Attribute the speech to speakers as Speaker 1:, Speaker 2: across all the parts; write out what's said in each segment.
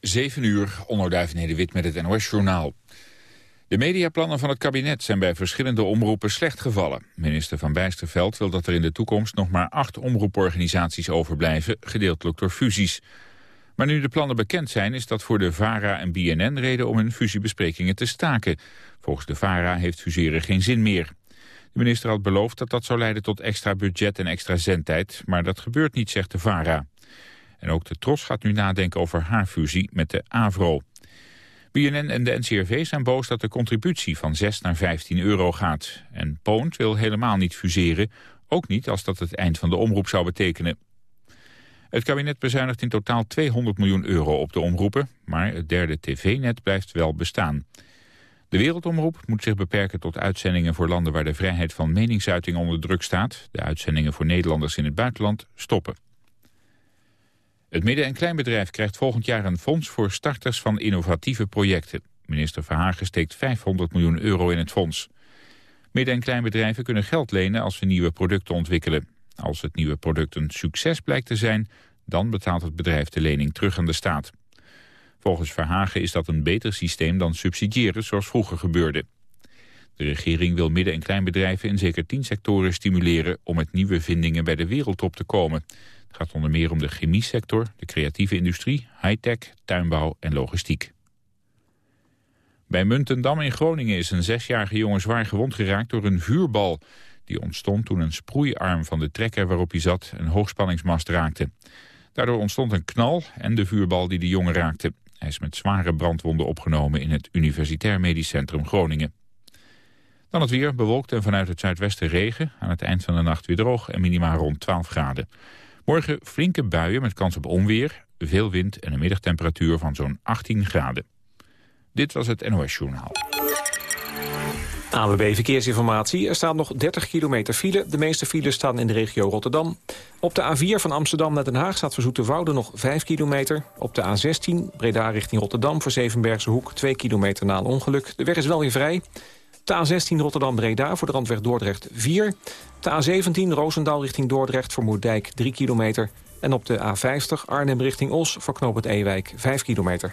Speaker 1: 7 uur, onderduif Nederwit met het NOS-journaal. De mediaplannen van het kabinet zijn bij verschillende omroepen slecht gevallen. Minister Van Bijsterveld wil dat er in de toekomst nog maar acht omroeporganisaties overblijven, gedeeltelijk door fusies. Maar nu de plannen bekend zijn, is dat voor de VARA en BNN reden om hun fusiebesprekingen te staken. Volgens de VARA heeft fuseren geen zin meer. De minister had beloofd dat dat zou leiden tot extra budget en extra zendtijd, maar dat gebeurt niet, zegt de VARA. En ook de TROS gaat nu nadenken over haar fusie met de AVRO. BNN en de NCRV zijn boos dat de contributie van 6 naar 15 euro gaat. En Poont wil helemaal niet fuseren, ook niet als dat het eind van de omroep zou betekenen. Het kabinet bezuinigt in totaal 200 miljoen euro op de omroepen, maar het derde tv-net blijft wel bestaan. De wereldomroep moet zich beperken tot uitzendingen voor landen waar de vrijheid van meningsuiting onder druk staat. De uitzendingen voor Nederlanders in het buitenland stoppen. Het midden- en kleinbedrijf krijgt volgend jaar een fonds voor starters van innovatieve projecten. Minister Verhagen steekt 500 miljoen euro in het fonds. Midden- en kleinbedrijven kunnen geld lenen als ze nieuwe producten ontwikkelen. Als het nieuwe product een succes blijkt te zijn, dan betaalt het bedrijf de lening terug aan de staat. Volgens Verhagen is dat een beter systeem dan subsidiëren zoals vroeger gebeurde. De regering wil midden- en kleinbedrijven in zeker tien sectoren stimuleren om met nieuwe vindingen bij de wereldtop te komen. Het gaat onder meer om de chemiesector, de creatieve industrie, high-tech, tuinbouw en logistiek. Bij Muntendam in Groningen is een zesjarige jongen zwaar gewond geraakt door een vuurbal. Die ontstond toen een sproeiarm van de trekker waarop hij zat een hoogspanningsmast raakte. Daardoor ontstond een knal en de vuurbal die de jongen raakte. Hij is met zware brandwonden opgenomen in het Universitair Medisch Centrum Groningen. Dan het weer, bewolkt en vanuit het zuidwesten regen. Aan het eind van de nacht weer droog en minimaal rond 12 graden. Morgen flinke buien met kans op onweer, veel wind en een middagtemperatuur van zo'n 18 graden. Dit was het NOS Journaal.
Speaker 2: ANWB Verkeersinformatie. Er staat nog 30 kilometer file. De meeste files staan in de regio Rotterdam. Op de A4 van Amsterdam naar Den Haag staat voor Zoeterwoude nog 5 kilometer. Op de A16 Breda richting Rotterdam voor Zevenbergse Hoek 2 kilometer na een ongeluk. De weg is wel weer vrij. De A16 Rotterdam-Breda voor de randweg Dordrecht 4. De A17 Roosendaal richting Dordrecht voor Moerdijk 3 kilometer. En op de A50 Arnhem richting Os voor Knoop het Ewijk 5 kilometer.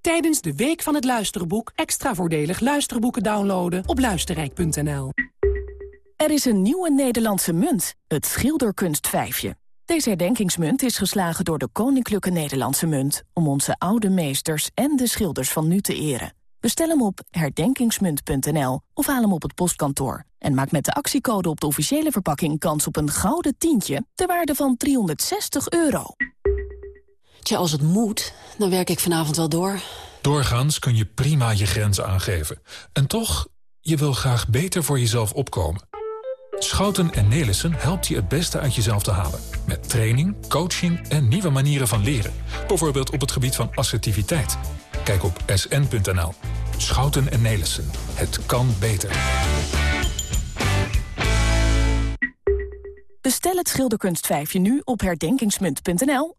Speaker 3: Tijdens de Week van het Luisterboek extra voordelig luisterboeken downloaden op luisterrijk.nl.
Speaker 4: Er is een nieuwe Nederlandse munt, het schilderkunstvijfje. Deze herdenkingsmunt is geslagen door de Koninklijke Nederlandse Munt... om onze oude meesters en de schilders van nu te eren. Bestel hem op herdenkingsmunt.nl of haal hem op het postkantoor. En maak met de actiecode op de officiële verpakking kans op een gouden tientje... ter waarde van 360 euro.
Speaker 5: Tja, als het moet, dan werk ik vanavond wel door.
Speaker 6: Doorgaans kun je prima je grenzen aangeven. En toch, je wil graag beter voor jezelf opkomen. Schouten en Nelissen helpt je het beste uit jezelf te halen. Met training, coaching en nieuwe manieren van leren. Bijvoorbeeld op het gebied van assertiviteit. Kijk op sn.nl. Schouten en Nelissen. Het kan beter.
Speaker 4: Bestel het schilderkunstvijfje nu op herdenkingsmunt.nl...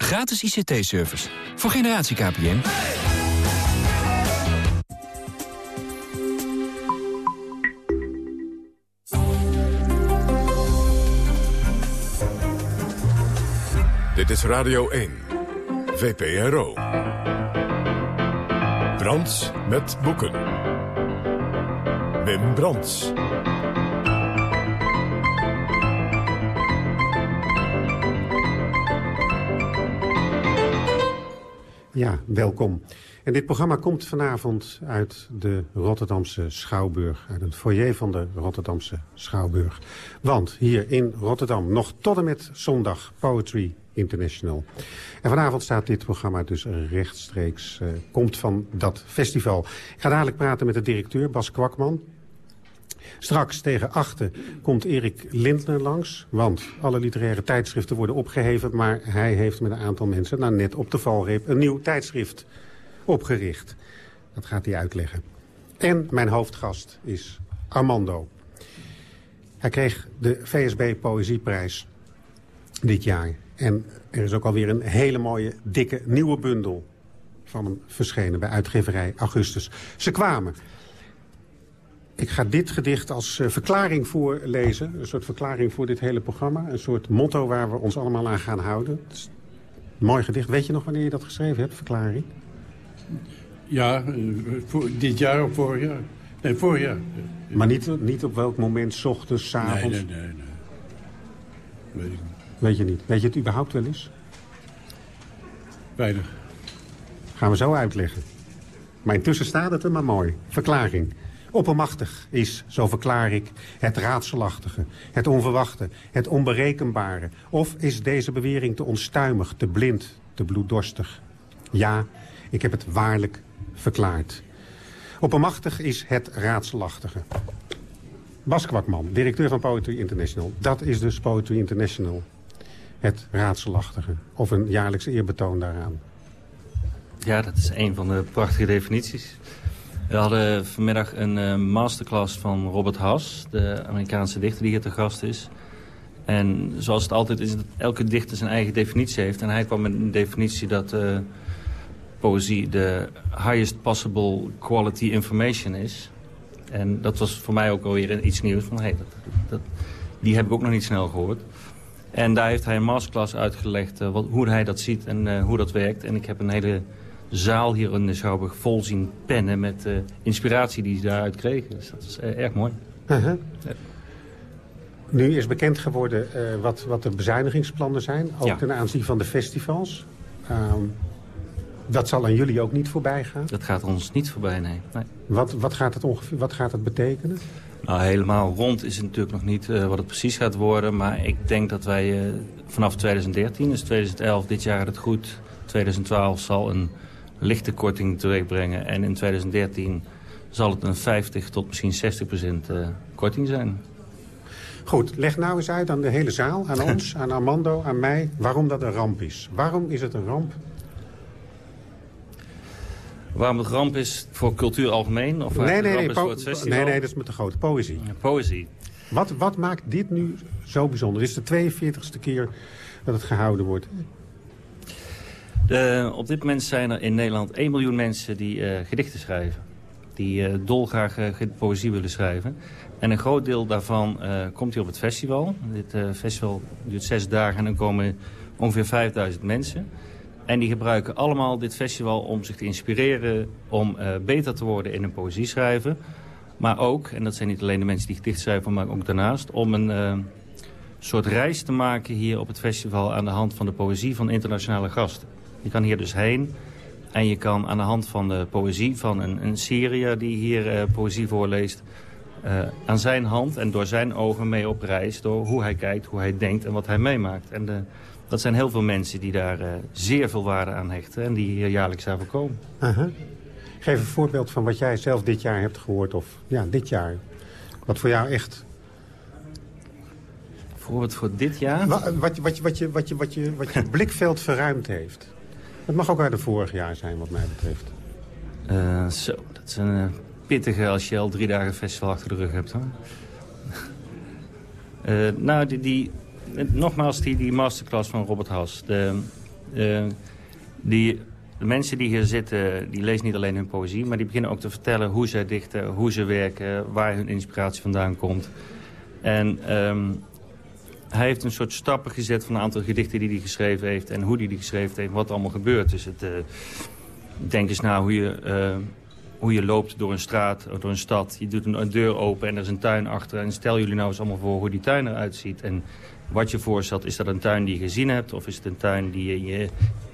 Speaker 7: Gratis ICT-service. Voor generatie KPN.
Speaker 8: Dit is Radio 1. VPRO. Brands met boeken. Wim Brands.
Speaker 9: Ja, welkom. En dit programma komt vanavond uit de Rotterdamse Schouwburg. Uit het foyer van de Rotterdamse Schouwburg. Want hier in Rotterdam nog tot en met zondag Poetry International. En vanavond staat dit programma dus rechtstreeks, uh, komt van dat festival. Ik ga dadelijk praten met de directeur Bas Kwakman. Straks tegen achten komt Erik Lindner langs. Want alle literaire tijdschriften worden opgeheven. Maar hij heeft met een aantal mensen nou net op de valreep een nieuw tijdschrift opgericht. Dat gaat hij uitleggen. En mijn hoofdgast is Armando. Hij kreeg de VSB Poëzieprijs dit jaar. En er is ook alweer een hele mooie, dikke, nieuwe bundel van hem verschenen bij uitgeverij Augustus. Ze kwamen. Ik ga dit gedicht als uh, verklaring voorlezen. Een soort verklaring voor dit hele programma. Een soort motto waar we ons allemaal aan gaan houden. Mooi gedicht. Weet je nog wanneer je dat geschreven hebt, verklaring?
Speaker 10: Ja, eh, voor, dit jaar of vorig jaar. Nee, vorig jaar.
Speaker 9: Maar niet, niet op welk moment, s ochtends, s avonds?
Speaker 10: Nee, nee, nee, nee. Weet ik niet.
Speaker 9: Weet je niet. Weet je het überhaupt wel eens?
Speaker 10: Weinig.
Speaker 9: Gaan we zo uitleggen. Maar intussen staat het er maar mooi. Verklaring. Oppermachtig is, zo verklaar ik, het raadselachtige, het onverwachte, het onberekenbare. Of is deze bewering te onstuimig, te blind, te bloeddorstig? Ja, ik heb het waarlijk verklaard. Oppermachtig is het raadselachtige. Bas Kwakman, directeur van Poetry International. Dat is dus Poetry International. Het raadselachtige. Of een jaarlijks eerbetoon daaraan.
Speaker 11: Ja, dat is een van de prachtige definities. We hadden vanmiddag een uh, masterclass van Robert Haas, de Amerikaanse dichter die hier te gast is. En zoals het altijd is, dat elke dichter zijn eigen definitie heeft. En hij kwam met een definitie dat uh, poëzie de highest possible quality information is. En dat was voor mij ook alweer iets nieuws. Van, dat, die heb ik ook nog niet snel gehoord. En daar heeft hij een masterclass uitgelegd uh, wat, hoe hij dat ziet en hoe dat werkt. En ik heb een hele zaal hier in de Schouwburg vol zien pennen met uh, inspiratie die ze daaruit kregen. Dus dat is erg mooi.
Speaker 9: -huh. ja. Nu is bekend geworden wat, wat de bezuinigingsplannen zijn. Ook ja. ten aanzien van de festivals. Um, dat zal aan jullie ook niet voorbij gaan?
Speaker 11: Dat gaat ons niet voorbij, nee. nee.
Speaker 9: Wat, wat, gaat het ongeveer, wat gaat het betekenen?
Speaker 11: Nou, helemaal rond is het natuurlijk nog niet uh, wat het precies gaat worden. Maar ik denk dat wij uh, vanaf 2013, dus 2011, dit jaar het goed. 2012 zal een lichte korting teweeg brengen. En in 2013 zal het een 50 tot misschien 60 procent uh, korting zijn.
Speaker 9: Goed, leg nou eens uit aan de hele zaal, aan ons, aan Armando, aan mij... waarom dat een ramp is. Waarom is het een ramp
Speaker 11: Waarom het ramp is voor cultuur algemeen? Of
Speaker 9: nee, nee,
Speaker 11: nee,
Speaker 9: nee, nee, nee, dat is met de grote poëzie.
Speaker 11: Ja, poëzie.
Speaker 9: Wat, wat maakt dit nu zo bijzonder? Het is de 42e keer dat het gehouden wordt.
Speaker 11: Op dit moment zijn er in Nederland 1 miljoen mensen die uh, gedichten schrijven. Die uh, dolgraag uh, poëzie willen schrijven. En een groot deel daarvan komt hier op het festival. Dit festival duurt zes dagen en dan komen ongeveer 5000 mensen. En die gebruiken allemaal dit festival om zich te inspireren... om beter te worden in hun poëzie schrijven. Maar ook, en dat zijn niet alleen de mensen die gedicht schrijven... maar ook daarnaast, om een soort reis te maken hier op het festival... aan de hand van de poëzie van internationale gasten. Je kan hier dus heen en je kan aan de hand van de poëzie van een, een Syriër... die hier uh, poëzie voorleest... aan zijn hand en door zijn ogen mee op reis... door hoe hij kijkt, hoe hij denkt en wat hij meemaakt. En de, dat zijn heel veel mensen die daar uh, zeer veel waarde aan hechten en die hier jaarlijks daarvoor komen.
Speaker 9: Uh -huh. Geef een voorbeeld van wat jij zelf dit jaar hebt gehoord, of ja, dit jaar. Wat voor jou echt...
Speaker 11: Voorbeeld voor dit jaar?
Speaker 9: Wat, wat, wat, wat, je, wat, je, wat, je, wat je blikveld verruimd heeft. Het mag ook uit het vorig jaar zijn, wat mij betreft.
Speaker 11: Uh, zo, dat is een uh, pittige als je al drie dagen festival achter de rug hebt. Hoor. nou, die... die nogmaals, die, die masterclass van Robert Haas. De, die, de mensen die hier zitten, die lezen niet alleen hun poëzie... maar die beginnen ook te vertellen hoe zij dichten, hoe ze werken... waar hun inspiratie vandaan komt. En um, hij heeft een soort stappen gezet van een aantal gedichten die hij geschreven heeft... en hoe hij die geschreven heeft, wat allemaal gebeurt. Dus het, uh, denk eens na hoe je... Uh, hoe je loopt door een straat, door een stad. Je doet een, deur open en er is een tuin achter. En stel jullie nou eens allemaal voor hoe die tuin eruit ziet. En wat je voorstelt, is dat een tuin die je gezien hebt... of is het een tuin die je,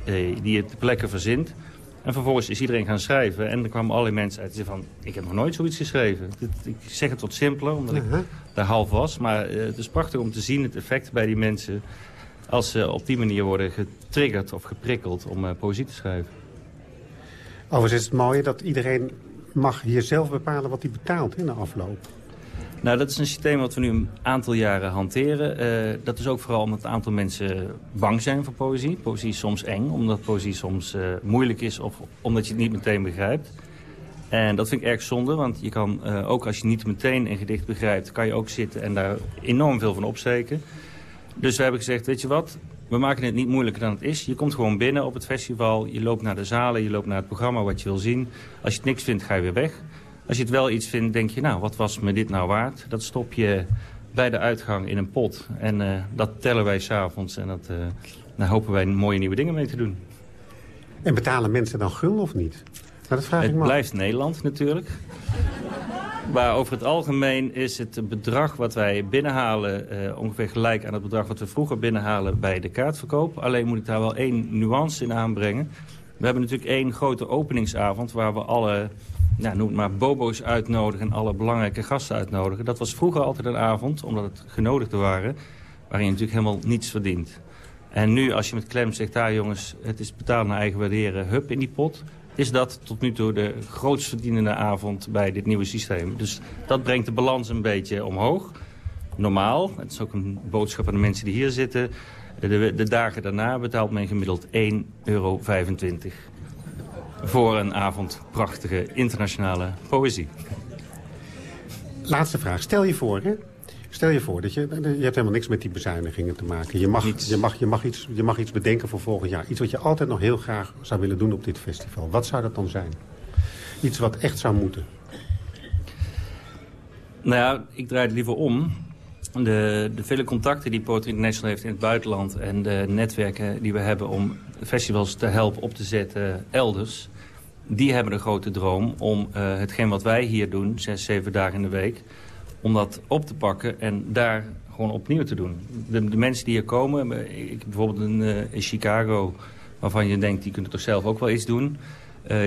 Speaker 11: eh, die je te plekken verzint? En vervolgens is iedereen gaan schrijven. En er kwamen allerlei mensen uit die zeiden van... ik heb nog nooit zoiets geschreven. Ik zeg het wat simpeler, omdat ik daar half was. Maar uh, het is prachtig om te zien het effect bij die mensen... als ze op die manier worden getriggerd of geprikkeld om uh, poëzie te schrijven.
Speaker 9: Overigens is het mooie dat iedereen mag hier zelf bepalen wat hij betaalt in de afloop.
Speaker 11: Nou, dat is een systeem wat we nu een aantal jaren hanteren. Uh, dat is ook vooral omdat een aantal mensen bang zijn voor poëzie. Poëzie is soms eng, omdat poëzie soms uh, moeilijk is of omdat je het niet meteen begrijpt. En dat vind ik erg zonde, want je kan uh, ook als je niet meteen een gedicht begrijpt... kan je ook zitten en daar enorm veel van opsteken. Dus we hebben gezegd, weet je wat, we maken het niet moeilijker dan het is. Je komt gewoon binnen op het festival, je loopt naar de zalen, je loopt naar het programma wat je wil zien. Als je het niks vindt, ga je weer weg. Als je het wel iets vindt, denk je, nou, wat was me dit nou waard? Dat stop je bij de uitgang in een pot. En uh, dat tellen wij s'avonds en dat, uh, daar hopen wij mooie nieuwe dingen mee te doen.
Speaker 9: En betalen mensen dan gul of niet? Nou, dat vraag
Speaker 11: het
Speaker 9: ik me
Speaker 11: blijft Nederland natuurlijk. Maar over het algemeen is het bedrag wat wij binnenhalen... Uh, ongeveer gelijk aan het bedrag wat we vroeger binnenhalen bij de kaartverkoop. Alleen moet ik daar wel één nuance in aanbrengen. We hebben natuurlijk één grote openingsavond... waar we alle nou, noem het maar, bobo's uitnodigen en alle belangrijke gasten uitnodigen. Dat was vroeger altijd een avond, omdat het genodigden waren, waarin je natuurlijk helemaal niets verdient. En nu, als je met klem zegt, daar jongens, het is betalen naar eigen waarderen, hup in die pot... is dat tot nu toe de grootst verdienende avond bij dit nieuwe systeem. Dus dat brengt de balans een beetje omhoog. Normaal, het is ook een boodschap aan de mensen die hier zitten... de, de dagen daarna betaalt men gemiddeld 1,25 euro voor een avond prachtige internationale poëzie.
Speaker 9: Laatste vraag. Stel je voor, hè? Stel je voor dat je... Je hebt helemaal niks met die bezuinigingen te maken. Je mag, je, mag, je, mag iets, je mag iets bedenken voor volgend jaar. Iets wat je altijd nog heel graag zou willen doen op dit festival. Wat zou dat dan zijn? Iets wat echt zou moeten.
Speaker 11: Nou ja, ik draai het liever om. De, de vele contacten die Poetry International heeft in het buitenland... en de netwerken die we hebben om festivals te helpen op te zetten elders die hebben de grote droom om uh, hetgeen wat wij hier doen, zes, zeven dagen in de week, om dat op te pakken en daar gewoon opnieuw te doen. De, de mensen die hier komen, ik heb bijvoorbeeld een, uh, in Chicago, waarvan je denkt, die kunnen toch zelf ook wel iets doen.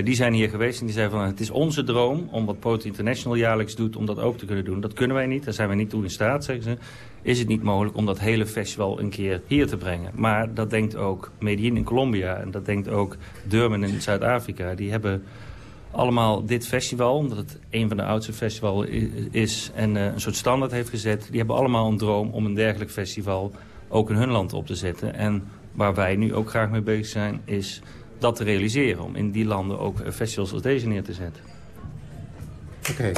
Speaker 11: Die zijn hier geweest en die zeiden van het is onze droom om wat Poetry International jaarlijks doet om dat ook te kunnen doen. Dat kunnen wij niet, daar zijn wij niet toe in staat, zeggen ze. Is het niet mogelijk om dat hele festival een keer hier te brengen. Maar dat denkt ook Medellin in Colombia en dat denkt ook Durban in Zuid-Afrika. Die hebben allemaal dit festival, omdat het een van de oudste festivals is en uh, een soort standaard heeft gezet. Die hebben allemaal een droom om een dergelijk festival ook in hun land op te zetten. En waar wij nu ook graag mee bezig zijn is dat te realiseren. Om in die landen ook festivals als deze neer te zetten.
Speaker 9: Oké.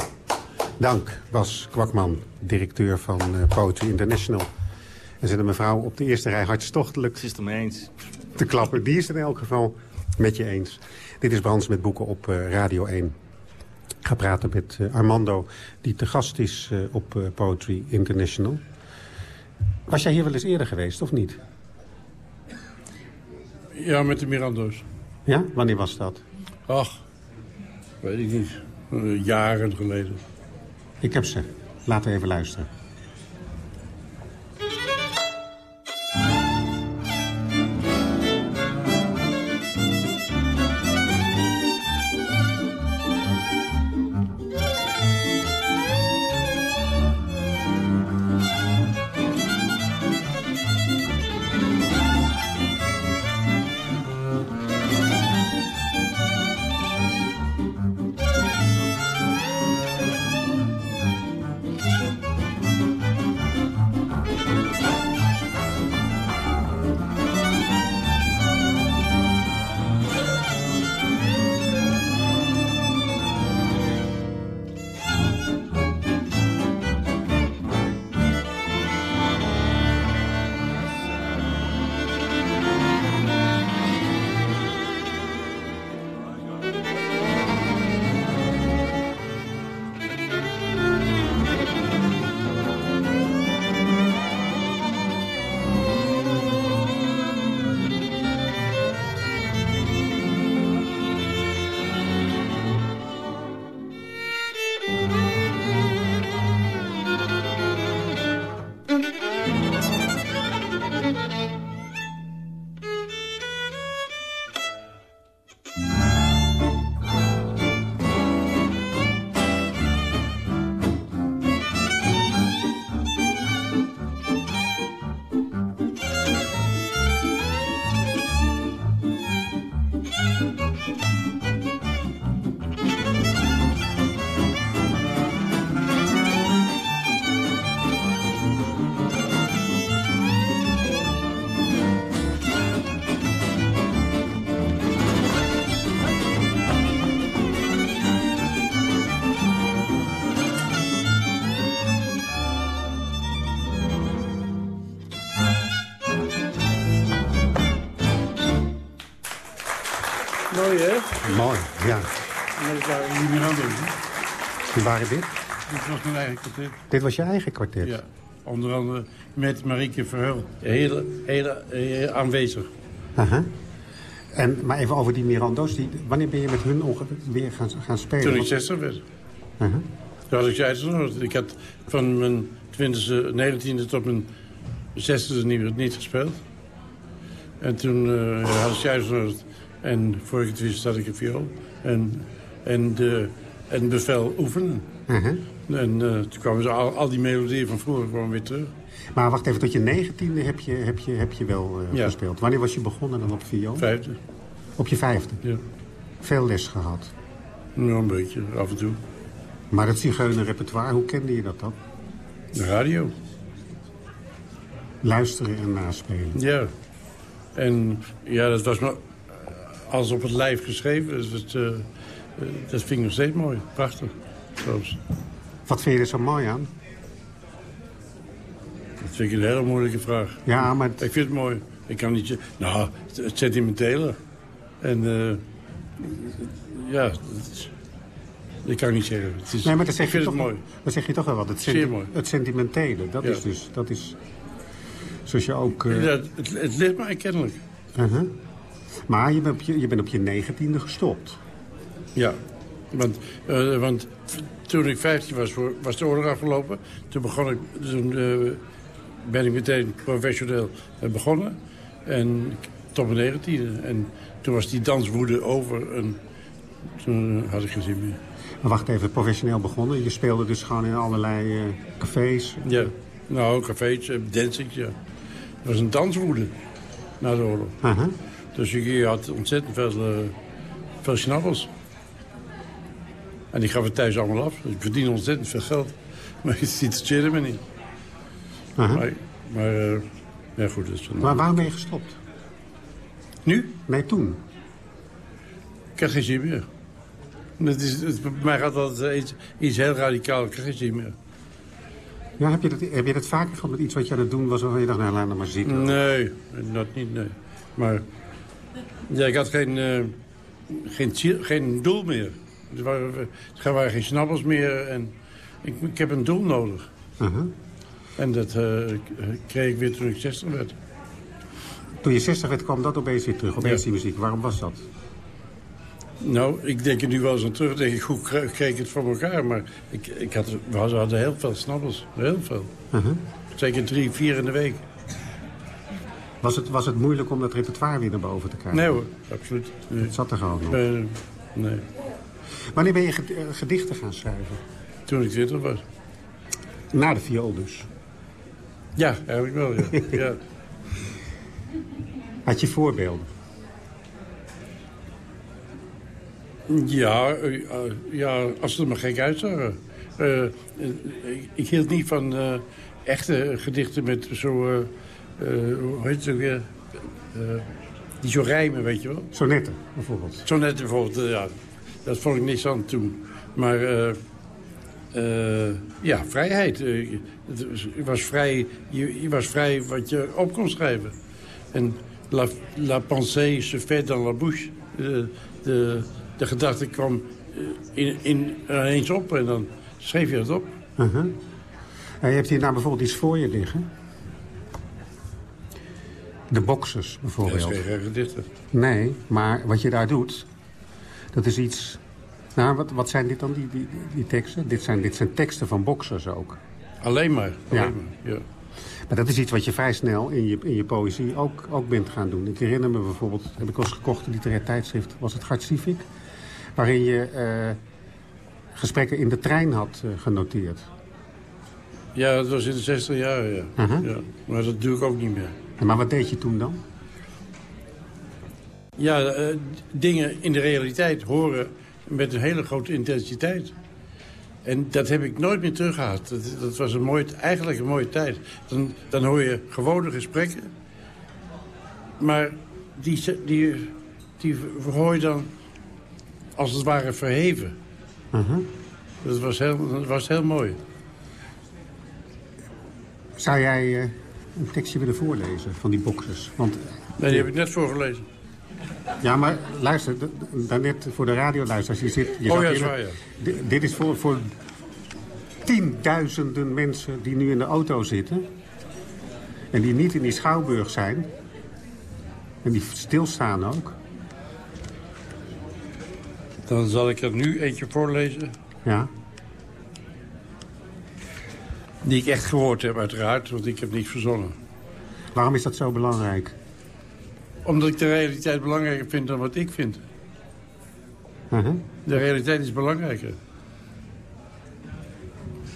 Speaker 9: Dank, Bas Kwakman, directeur van uh, Poetry International. Er zit een mevrouw op de eerste rij hartstochtelijk...
Speaker 11: Ze is het mee eens.
Speaker 9: ...te klappen. Die is het in elk geval met je eens. Dit is Brands met Boeken op uh, Radio 1. Ik ga praten met uh, Armando, die te gast is op Poetry International. Was jij hier wel eens eerder geweest, of niet?
Speaker 10: Ja, met de Mirando's.
Speaker 9: Ja? Wanneer was dat?
Speaker 10: Ach, weet ik niet. Uh, jaren geleden.
Speaker 9: Ik heb ze. Laten we even luisteren.
Speaker 10: Die.
Speaker 9: Die waren dit?
Speaker 10: Dit was mijn eigen kwartet.
Speaker 9: Dit was je eigen kwartet?
Speaker 10: Ja. Onder andere met Marieke Verheul. Heel, heel, heel aanwezig.
Speaker 9: Aha. En, maar even over die Mirando's. Die, wanneer ben je met hun weer gaan, gaan spelen?
Speaker 10: Toen ik
Speaker 9: Want-
Speaker 10: 60 werd.
Speaker 9: Aha.
Speaker 10: Toen had ik juist Ik had van mijn 20e, 19e tot mijn 60e niet, niet gespeeld. En toen eh had ik juist En voor ik het wist had ik een viool. En, en, de, en bevel oefenen.
Speaker 9: Aha.
Speaker 10: En eh, toen kwamen ze al, al die melodieën van vroeger kwamen weer terug.
Speaker 9: Maar wacht even, tot je negentiende heb je, heb je, heb je wel eh,
Speaker 10: Ja.
Speaker 9: gespeeld. Wanneer was je begonnen dan op viool?
Speaker 10: Vijfde.
Speaker 9: Op je vijfde?
Speaker 10: Ja.
Speaker 9: Veel les gehad.
Speaker 10: Nou, een beetje, af en toe.
Speaker 9: Maar het zigeunerrepertoire, hoe kende je dat dan?
Speaker 10: De radio.
Speaker 9: Luisteren en naspelen.
Speaker 10: Ja. En ja, dat was me als op het lijf geschreven. Dus het, eh, eh, dat vind ik nog steeds mooi. Prachtig. Zelfs.
Speaker 9: Wat vind je er zo mooi aan?
Speaker 10: Dat vind ik een hele moeilijke vraag.
Speaker 9: Ja, maar...
Speaker 10: Ik vind het mooi. Ik kan niet... Nou, het, het sentimentele. En eh, ja, dat is- ik kan niet zeggen. Het is,
Speaker 9: Nee, maar dan
Speaker 10: ik
Speaker 9: zeg, je toch,
Speaker 10: het mooi.
Speaker 9: zeg je toch wel wat. Het, senti-
Speaker 10: mooi.
Speaker 9: het sentimentele, dat
Speaker 10: Ja.
Speaker 9: is dus... Dat is, zoals je ook... eh,
Speaker 10: Ja, het, het ligt mij kennelijk.
Speaker 9: uh-huh. Maar je bent, op je, je bent op je negentiende gestopt.
Speaker 10: Ja, want, eh, want toen ik 15 was, was de oorlog afgelopen. Toen, begon ik, toen eh, ben ik meteen professioneel eh, begonnen. En tot mijn 19e. En toen was die danswoede over en toen had ik geen zin meer.
Speaker 9: Wacht even, professioneel begonnen. Je speelde dus gewoon in allerlei cafés.
Speaker 10: Ja, nou, cafés, dancing, ja. Het was een danswoede na de oorlog. Dus je, je had ontzettend veel, eh veel schnappels. En die gaf het thuis allemaal af. Ik verdien ontzettend veel geld. Maar het interesseerde me niet. Maar, maar eh, ja goed. Een-
Speaker 9: Maar waarom ben je gestopt?
Speaker 10: Nu?
Speaker 9: Nee, toen.
Speaker 10: Ik heb geen zin meer. Het is, het, bij mij gaat altijd iets, iets heel radicaal. Ik heb geen zin meer.
Speaker 9: Ja, heb, je dat, heb je dat vaker gehad met iets wat je aan het doen was... waarvan je dacht, nou, laat maar zitten?
Speaker 10: Nee, dat niet, nee. Maar ja, ik had geen, eh, geen, geen doel meer. Er waren, er waren geen snappels meer en ik, ik heb een doel nodig.
Speaker 9: Aha.
Speaker 10: En dat eh, kreeg ik weer toen ik 60 werd.
Speaker 9: Toen je 60 werd, kwam dat opeens weer terug. Opeens
Speaker 10: Ja.
Speaker 9: die muziek. Waarom was dat?
Speaker 10: Nou, ik denk er nu wel eens aan terug. Denk ik, hoe kre- kreeg ik het voor elkaar? Maar ik, ik had, we hadden heel veel snappels. Heel veel.
Speaker 9: Aha.
Speaker 10: Zeker drie, vier in de week.
Speaker 9: Was het, was het moeilijk om dat repertoire weer naar boven te krijgen?
Speaker 10: Nee hoor, absoluut. Nee.
Speaker 9: Het zat er gewoon nog.
Speaker 10: Eh, nee.
Speaker 9: Wanneer ben je eh, gedichten gaan schrijven?
Speaker 10: Toen ik 20 was.
Speaker 9: Na de viool dus.
Speaker 10: Ja, eigenlijk wel, ja. ja.
Speaker 9: Had je voorbeelden?
Speaker 10: Ja, eh, eh, ja, als ze er maar gek uitzagen. Eh, eh, ik, hield niet van echte gedichten met zo... hoe heet het ook weer? Die zo rijmen, weet je wel.
Speaker 9: Sonetten, bijvoorbeeld.
Speaker 10: Zo net bijvoorbeeld, ja. Dat vond ik niks aan toen. Maar eh, eh, ja, vrijheid. Eh, het was- je, was vrij, je, je was vrij wat je op kon schrijven. En la, la pensée se fait dans la bouche. De, de, de gedachte kwam in, in, ineens op en dan schreef je het op.
Speaker 9: Uh-huh. En je hebt hier nou bijvoorbeeld iets voor je liggen. De boxers,
Speaker 10: Dat
Speaker 9: bijvoorbeeld.
Speaker 10: is geen gedichten.
Speaker 9: Nee, maar wat je daar doet, dat is iets... Nou, wat, wat zijn dit dan, die, die, die teksten? Dit zijn, dit zijn teksten van boxers ook.
Speaker 10: Alleen maar. Alleen
Speaker 9: Ja.
Speaker 10: maar ja.
Speaker 9: Maar dat is iets wat je vrij snel in je, in je poëzie ook, ook bent gaan doen. Ik herinner me bijvoorbeeld, heb ik eens gekocht, een literair tijdschrift, was het Gartziefik. Waarin je eh, gesprekken in de trein had eh, genoteerd.
Speaker 10: ja, dat was in de 60 jaar, ja.
Speaker 9: Uh-huh.
Speaker 10: ja. Maar dat doe ik ook niet meer.
Speaker 9: En Maar wat deed je toen dan?
Speaker 10: Ja, eh, dingen in de realiteit horen met een hele grote intensiteit. En dat heb ik nooit meer teruggehad. Dat, dat was een mooie, eigenlijk een mooie tijd. Dan, dan hoor je gewone gesprekken. Maar die, die, die hoor je dan als het ware verheven.
Speaker 9: Uh-huh.
Speaker 10: Dat was heel, dat was heel mooi.
Speaker 9: Zou jij eh, een tekstje willen voorlezen van die boxers? Want,
Speaker 10: Nee, die heb ik net voorgelezen.
Speaker 9: Ja, maar luister, daarnet voor de radioluisteraars. Je zit, je
Speaker 10: Oh ja, zwaar, ja.
Speaker 9: Di- Dit is voor, voor tienduizenden mensen die nu in de auto zitten. En die niet in die schouwburg zijn. En die stilstaan ook.
Speaker 10: Dan zal ik er nu eentje voorlezen.
Speaker 9: Ja.
Speaker 10: Die ik echt gehoord heb, uiteraard, want ik heb niets verzonnen.
Speaker 9: Waarom is dat zo belangrijk?
Speaker 10: Omdat ik de realiteit belangrijker vind dan wat ik vind.
Speaker 9: Uh-huh.
Speaker 10: De realiteit is belangrijker.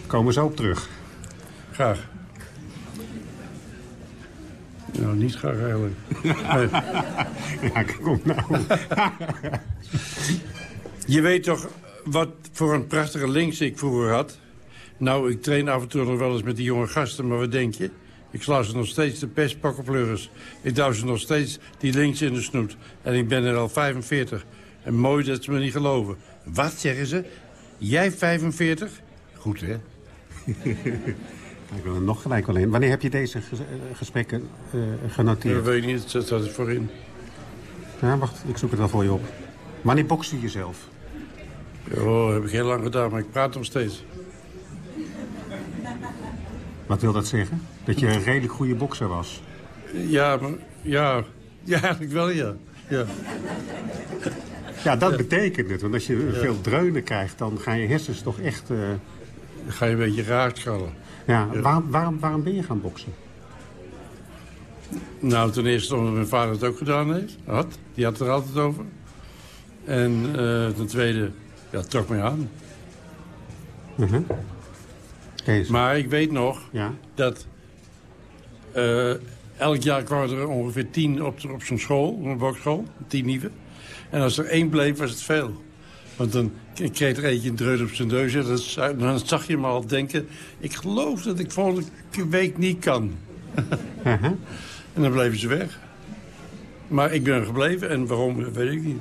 Speaker 9: Komen zo op terug.
Speaker 10: Graag. Nou, niet graag eigenlijk. Nee.
Speaker 9: Ja, kom nou.
Speaker 10: Je weet toch wat voor een prachtige links ik vroeger had? Nou, ik train af en toe nog wel eens met die jonge gasten, maar wat denk je? Ik sla ze nog steeds de pestpakkenpleuris. Ik douw ze nog steeds die links in de snoet. En ik ben er al 45. En mooi dat ze me niet geloven. Wat, zeggen ze? Jij 45? Goed, hè?
Speaker 9: Ik wil er nog gelijk wel in. Wanneer heb je deze eh, gesprekken eh, genoteerd?
Speaker 10: Dat weet ik niet, dat staat er voorin.
Speaker 9: Ja, wacht, ik zoek het wel voor je op. Wanneer bokste je jezelf?
Speaker 10: Oh, heb ik heel lang gedaan, maar ik praat nog steeds.
Speaker 9: Wat wil dat zeggen? Dat je een redelijk goede bokser was?
Speaker 10: Ja, maar, ja, ja, eigenlijk wel, ja. ja.
Speaker 9: Ja, dat betekent het. Want als je
Speaker 10: Ja.
Speaker 9: veel dreunen krijgt, dan gaan je hersens toch echt... eh,
Speaker 10: Dan ga je een beetje raar schallen.
Speaker 9: Ja,
Speaker 10: Ja.
Speaker 9: Waarom, waarom, waarom ben je gaan boksen?
Speaker 10: Nou, ten eerste omdat mijn vader het ook gedaan heeft. Had. Die had het er altijd over. En eh, ten tweede, ja, het trok mij aan.
Speaker 9: Mhm.
Speaker 10: Maar ik weet nog
Speaker 9: Ja.
Speaker 10: dat elk jaar kwamen er ongeveer tien op, op zo'n school, op een bokschool. Tien nieuwe. En als er één bleef, was het veel. Want dan kreeg er eentje een dreun op zijn neus. En dat dan zag je hem al denken... ik geloof dat ik volgende week niet kan. En dan bleven ze weg. Maar ik ben gebleven en waarom, weet ik niet.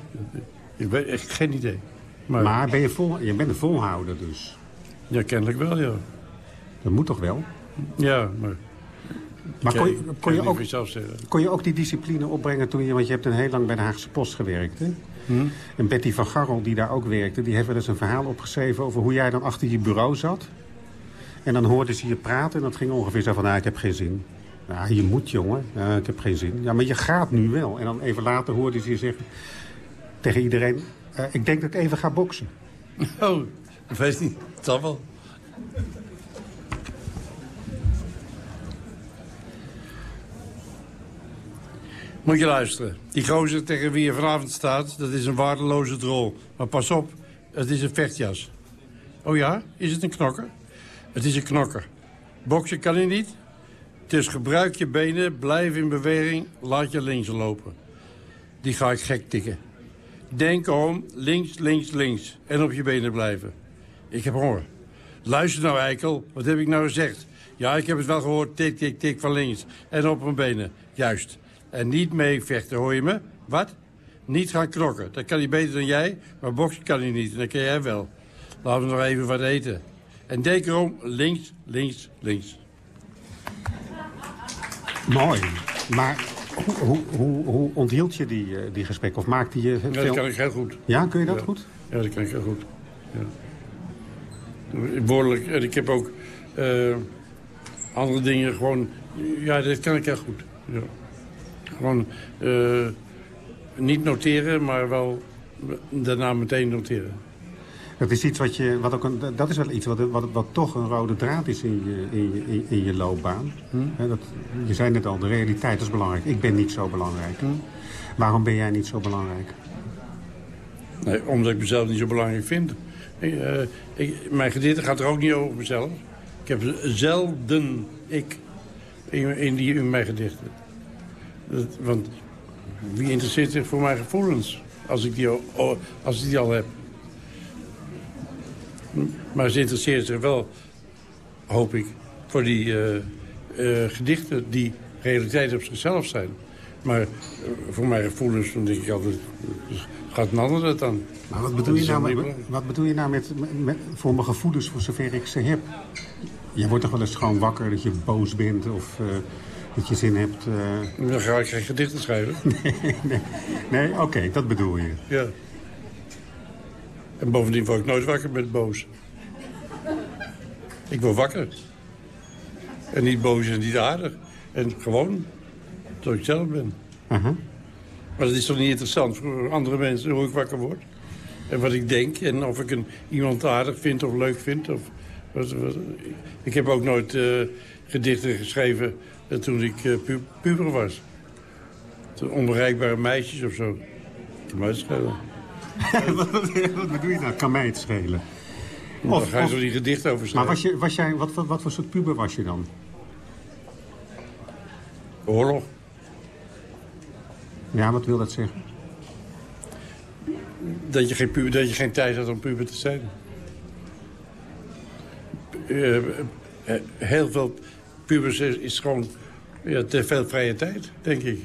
Speaker 10: Ik weet echt geen idee. Maar,
Speaker 9: Maar ben je, vol, je bent een volhouder dus.
Speaker 10: ja, kennelijk wel, ja.
Speaker 9: Dat moet toch wel?
Speaker 10: Ja, maar...
Speaker 9: Maar
Speaker 10: Ik
Speaker 9: kon je, kon, je ook, kon je ook die discipline opbrengen toen je... Want je hebt een heel lang bij de Haagse Post gewerkt, hè?
Speaker 10: Hm?
Speaker 9: En Betty van Garrel, die daar ook werkte... die heeft wel eens een verhaal opgeschreven over hoe jij dan achter je bureau zat. En dan hoorde ze je praten en dat ging ongeveer zo van... Nou, ik heb geen zin. Ja, je moet, jongen. Ja, ik heb geen zin. Ja, maar je gaat nu wel. En dan even later hoorde ze je zeggen tegen iedereen... eh, ik denk dat ik even ga boksen.
Speaker 10: Oh, dat weet ik niet. Het zal wel. Moet je luisteren. Die gozer tegen wie je vanavond staat, dat is een waardeloze drol. Maar pas op, het is een vechtjas. Oh ja, is het een knokker? Het is een knokker. Boksen kan hij niet. Dus gebruik je benen, blijf in beweging, laat je links lopen. Die ga ik gek tikken. Denk om, links, links, links. En op je benen blijven. Ik heb honger. Luister nou, eikel. Wat heb ik nou gezegd? Ja, ik heb het wel gehoord. Tik, tik, tik van links. En op mijn benen. Juist. En niet mee vechten, hoor je me? Wat? Niet gaan knokken. Dat kan hij beter dan jij. Maar boksen kan hij niet. En dat kan jij wel. Laten we nog even wat eten. En denk erom, links, links, links.
Speaker 9: Mooi. Maar hoe, hoe, hoe, hoe onthield je die, eh, die gesprek? Of maakte je
Speaker 10: Ja, dat kan ik heel goed.
Speaker 9: Ja, kun je dat
Speaker 10: Ja.
Speaker 9: goed?
Speaker 10: Ja, dat kan ik heel goed. Ja. Woordelijk. En ik heb ook eh, andere dingen gewoon... Ja, dat kan ik heel goed. Ja. Gewoon eh, niet noteren, maar wel daarna meteen noteren.
Speaker 9: Dat is iets wat je, wat ook een, dat is wel iets wat, wat, wat toch een rode draad is in je, in je, in, je loopbaan. Hè, dat, je zei net al, de realiteit is belangrijk. Ik ben niet zo belangrijk. Waarom ben jij niet zo belangrijk?
Speaker 10: Nee, omdat ik mezelf niet zo belangrijk vind. Ik, eh, ik, mijn gedichten gaat er ook niet over mezelf. Ik heb zelden ik in, in, die, in mijn gedichten. Want wie interesseert zich voor mijn gevoelens als ik die al, oh, als ik die al heb? Maar ze interesseert zich wel, hoop ik, voor die eh, eh, gedichten die realiteit op zichzelf zijn. Maar eh, voor mijn gevoelens dan denk ik altijd, gaat een ander dat dan?
Speaker 9: Maar wat bedoel, je nou met, wat bedoel je nou met, met, voor mijn gevoelens, voor zover ik ze heb? Je wordt toch wel eens gewoon wakker dat je boos bent of, dat je zin hebt...
Speaker 10: Uh... Dan ga ik geen gedichten schrijven.
Speaker 9: nee, nee, nee oké, dat bedoel je.
Speaker 10: Ja. En bovendien word ik nooit wakker met boos. Ik word wakker. En niet boos en niet aardig. En gewoon, zoals ik zelf ben. Uh -huh. Maar dat is toch niet interessant voor andere mensen hoe ik wakker word? En wat ik denk en of ik een, iemand aardig vind of leuk vind. Of, wat, wat, ik heb ook nooit uh, gedichten geschreven toen ik uh, pu puber was. Toen onbereikbare meisjes of zo. Kan mij het schelen.
Speaker 9: wat, wat bedoel je nou? Kan mij het schelen?
Speaker 10: Of, Dan ga je zo die gedichten over schrijven.
Speaker 9: Maar was je, was jij, wat, wat, wat voor soort puber was je dan?
Speaker 10: Oorlog.
Speaker 9: Ja, wat wil dat zeggen?
Speaker 10: Dat je geen, puber, dat je geen tijd had om puber te zijn. Uh, heel veel pubers is, is gewoon ja, te veel vrije tijd, denk ik.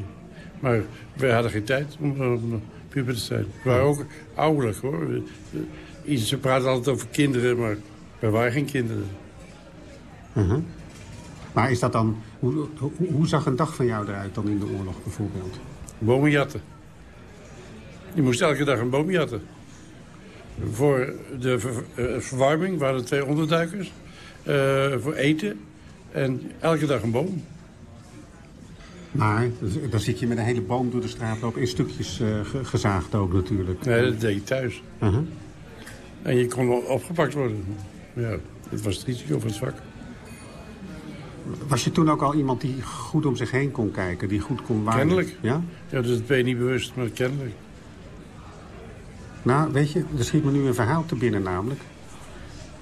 Speaker 10: Maar we hadden geen tijd om, om puber te zijn. We waren ook ouderlijk, hoor. Ze praten altijd over kinderen, maar we waren geen kinderen.
Speaker 9: Uh -huh. Maar is dat dan... Hoe, hoe, hoe, zag een dag van jou eruit dan in de oorlog bijvoorbeeld?
Speaker 10: Bomen jatten. Je moest elke dag een boom jatten. Voor de ver, uh, verwarming waren er twee onderduikers. Uh, voor eten. En elke dag een boom.
Speaker 9: Maar dan zit je met een hele boom door de straat lopen in stukjes uh, gezaagd ook natuurlijk.
Speaker 10: Nee, dat deed je thuis. -huh. En je kon opgepakt worden. Ja, dat was het risico van het vak.
Speaker 9: Was je toen ook al iemand die goed om zich heen kon kijken? Die goed kon waarnemen?
Speaker 10: Kennelijk.
Speaker 9: Ja?
Speaker 10: Ja, dus dat ben je niet bewust, maar kennelijk.
Speaker 9: Nou, weet je, er schiet me nu een verhaal te binnen namelijk.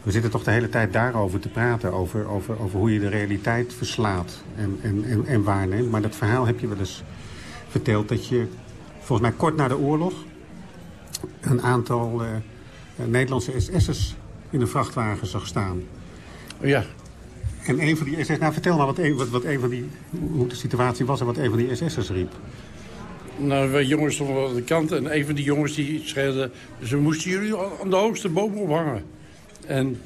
Speaker 9: We zitten toch de hele tijd daarover te praten. Over, over, over hoe je de realiteit verslaat en, en, en, en waarneemt. Maar dat verhaal heb je wel eens verteld dat je... Volgens mij kort na de oorlog... een aantal uh, Nederlandse SS'ers in een vrachtwagen zag staan.
Speaker 10: Ja.
Speaker 9: En een van die SS'ers... Nou, vertel maar wat een, wat, wat een van die, hoe de situatie was en wat een van die SS'ers riep.
Speaker 10: Nou, wij jongens stonden aan de kant en een van die jongens die schreeuwde... ze moesten jullie aan de hoogste boom ophangen. En,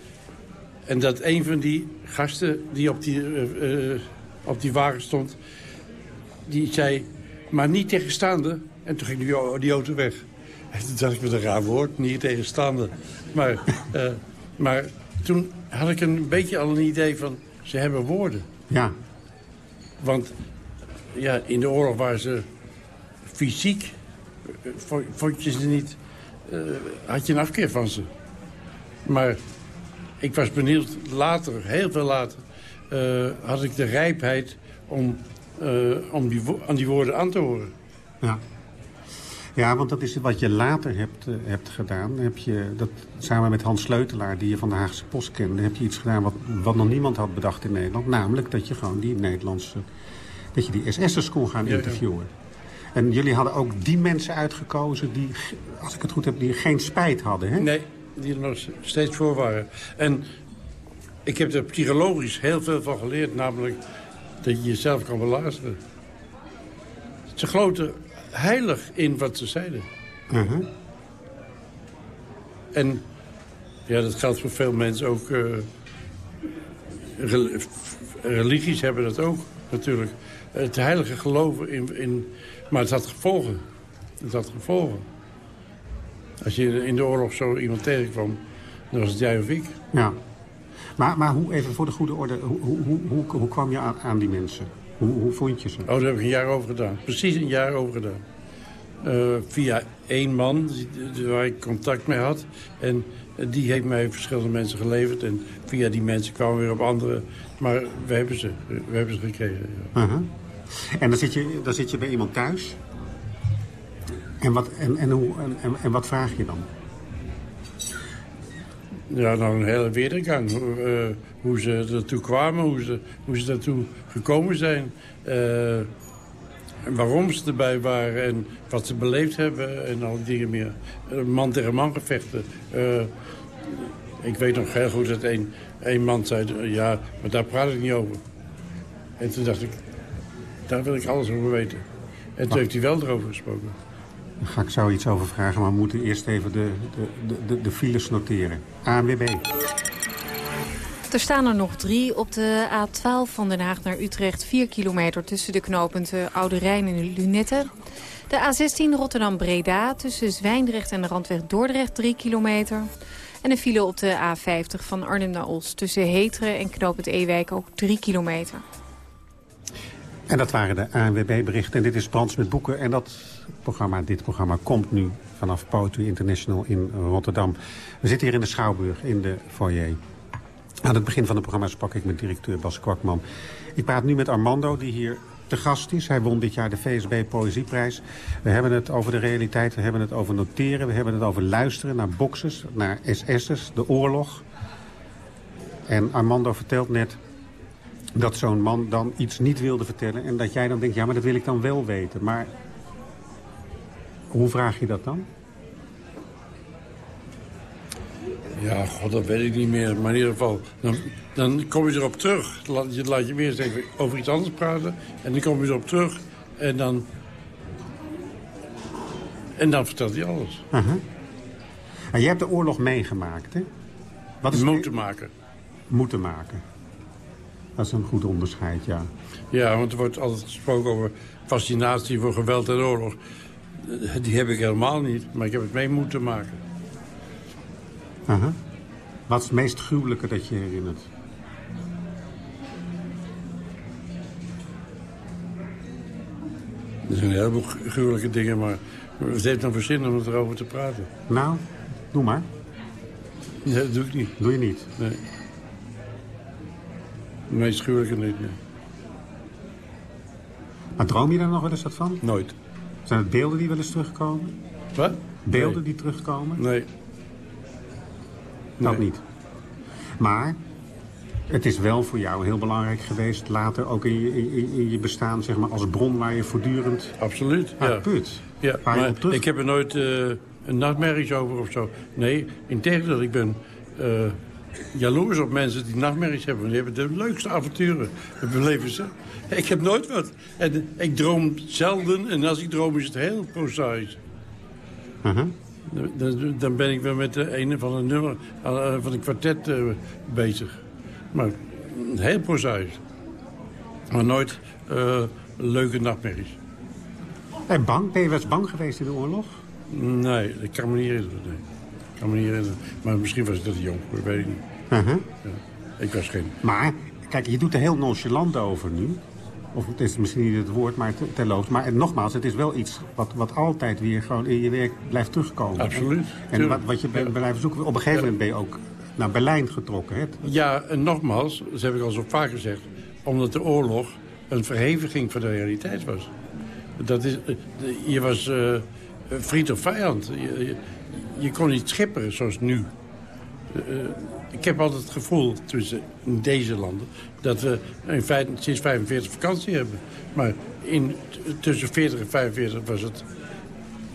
Speaker 10: en dat een van die gasten die op die, uh, uh, op die wagen stond... die zei, maar niet tegenstaande. En toen ging die, die auto weg. En toen dacht ik met een raar woord, niet tegenstaande. Maar, uh, maar toen had ik een beetje al een idee van, ze hebben woorden.
Speaker 9: Ja.
Speaker 10: Want ja, in de oorlog waren ze fysiek, vond je ze niet, had je een afkeer van ze. Maar ik was benieuwd, later, heel veel later... Uh, had ik de rijpheid om, uh, om die, aan die woorden aan te horen.
Speaker 9: Ja. Ja, want dat is wat je later hebt, uh, hebt gedaan. Heb je, dat, samen met Hans Sleutelaar, die je van de Haagse Post kende... heb je iets gedaan wat, wat nog niemand had bedacht in Nederland. Namelijk dat je gewoon die Nederlandse... dat je die SS'ers kon gaan interviewen. Ja, ja. En jullie hadden ook die mensen uitgekozen die, als ik het goed heb, die geen spijt hadden, hè?
Speaker 10: Nee, die er nog steeds voor waren. En ik heb er psychologisch heel veel van geleerd. Namelijk dat je jezelf kan beluisteren. Ze geloofden heilig in wat ze zeiden.
Speaker 9: Uh -huh.
Speaker 10: En ja, dat geldt voor veel mensen ook. Uh, religies hebben dat ook natuurlijk. Het heilige geloven in, in... Maar het had gevolgen. Het had gevolgen. Als je in de oorlog zo iemand tegenkwam, dan was het jij of ik.
Speaker 9: Ja. Maar, maar hoe, even voor de goede orde, hoe, hoe, hoe, hoe kwam je aan, aan die mensen? Hoe, hoe vond je ze?
Speaker 10: Oh, daar heb ik een jaar over gedaan. Precies een jaar over gedaan. Uh, via één man waar ik contact mee had. En die heeft mij verschillende mensen geleverd. En via die mensen kwamen we weer op andere. Maar we hebben ze, we hebben ze gekregen. Ja.
Speaker 9: Uh -huh. En dan zit, je, dan zit je bij iemand thuis. En wat, en, en, hoe, en, en wat vraag je dan?
Speaker 10: Ja, nou een hele weergang. Uh, hoe ze ertoe kwamen, hoe ze, hoe ze daartoe gekomen zijn. Uh, waarom ze erbij waren en wat ze beleefd hebben en al die dingen meer. Man tegen man gevechten. Uh, ik weet nog heel goed dat een, een man zei, ja, maar daar praat ik niet over. En toen dacht ik, daar wil ik alles over weten. En toen heeft hij wel erover gesproken.
Speaker 9: Daar ga ik zo iets over vragen, maar we moeten eerst even de, de, de, de files noteren. ANWB.
Speaker 12: Er staan er nog drie op de A12 van Den Haag naar Utrecht. 4 kilometer tussen de knooppunten Oude Rijn en Lunetten. De A16 Rotterdam-Breda tussen Zwijndrecht en de randweg Dordrecht 3 kilometer. En een file op de A50 van Arnhem naar Os tussen Heteren en knooppunt Ewijk ook 3 kilometer.
Speaker 9: En dat waren de ANWB-berichten. En dit is Brands met Boeken. En dat programma, dit programma komt nu vanaf Poetry International in Rotterdam. We zitten hier in de Schouwburg, in de foyer. Aan het begin van het programma sprak ik met directeur Bas Kwakman. Ik praat nu met Armando, die hier te gast is. Hij won dit jaar de VSB Poëzieprijs. We hebben het over de realiteit, we hebben het over noteren... we hebben het over luisteren naar boxers, naar SS'ers, de oorlog. En Armando vertelt net dat zo'n man dan iets niet wilde vertellen... en dat jij dan denkt, ja, maar dat wil ik dan wel weten. Maar hoe vraag je dat dan?
Speaker 10: Ja, god, dat weet ik niet meer. Maar in ieder geval, dan, dan kom je erop terug. Laat je, laat je weer eens even over iets anders praten. En dan kom je erop terug. En dan... En dan vertelt hij alles.
Speaker 9: Uh -huh. En je hebt de oorlog meegemaakt, hè?
Speaker 10: Wat is moeten maken.
Speaker 9: Moeten maken. Dat is een goed onderscheid, ja.
Speaker 10: Ja, want er wordt altijd gesproken over fascinatie voor geweld en oorlog. Die heb ik helemaal niet, maar ik heb het mee moeten maken.
Speaker 9: Uh -huh. Wat is het meest gruwelijke dat je herinnert?
Speaker 10: Er zijn een heleboel gruwelijke dingen, maar het heeft dan voor zin om erover te praten.
Speaker 9: Nou, doe maar.
Speaker 10: Nee, dat doe ik niet.
Speaker 9: Doe je niet?
Speaker 10: Nee. Het meest gruwelijke niet, nee.
Speaker 9: Maar droom je daar nog wel eens wat van?
Speaker 10: Nooit.
Speaker 9: Zijn het beelden die wel eens terugkomen?
Speaker 10: Wat?
Speaker 9: Beelden
Speaker 10: nee.
Speaker 9: die terugkomen?
Speaker 10: Nee.
Speaker 9: Dat nee. niet. Maar het is wel voor jou heel belangrijk geweest... later ook in je, in, in je bestaan zeg maar, als bron waar je voortdurend...
Speaker 10: Absoluut, ja.
Speaker 9: put.
Speaker 10: Ja, maar ik heb er nooit uh, een nachtmerries over of zo. Nee, integendeel, ik ben... Uh, jaloers op mensen die nachtmerries hebben. Die hebben de leukste avonturen. Dat beleven ze. Ik heb nooit wat. En ik droom zelden. En als ik droom is het heel prozaïs.
Speaker 9: Uh -huh.
Speaker 10: dan, dan, ben ik weer met de ene van een nummer uh, van een kwartet uh, bezig. Maar heel prozaïs. Maar nooit uh, leuke nachtmerries.
Speaker 9: En bang? Ben je wel eens bang geweest in de oorlog?
Speaker 10: Nee, ik kan me niet herinneren. Nee. Ik kan me niet herinneren. Maar misschien was ik dat jong, dat weet ik niet.
Speaker 9: Uh -huh.
Speaker 10: ja. Ik was geen...
Speaker 9: Maar, kijk, je doet er heel nonchalant over nu. Of het is misschien niet het woord, maar terloops. Maar nogmaals, het is wel iets wat, wat altijd weer gewoon in je werk blijft terugkomen.
Speaker 10: Absoluut.
Speaker 9: En, en wat, wat je blijft zoeken, op een gegeven moment ben je ook naar Berlijn getrokken. Hè?
Speaker 10: Ja, en nogmaals, dat heb ik al zo vaak gezegd... omdat de oorlog een verheviging van de realiteit was. Dat is, je was uh, vriend of vijand. Je, je, kon niet schipperen zoals nu. Uh, ik heb altijd het gevoel, tussen in deze landen... dat we in feite sinds 45 vakantie hebben. Maar in, tussen 40 en 45 was het,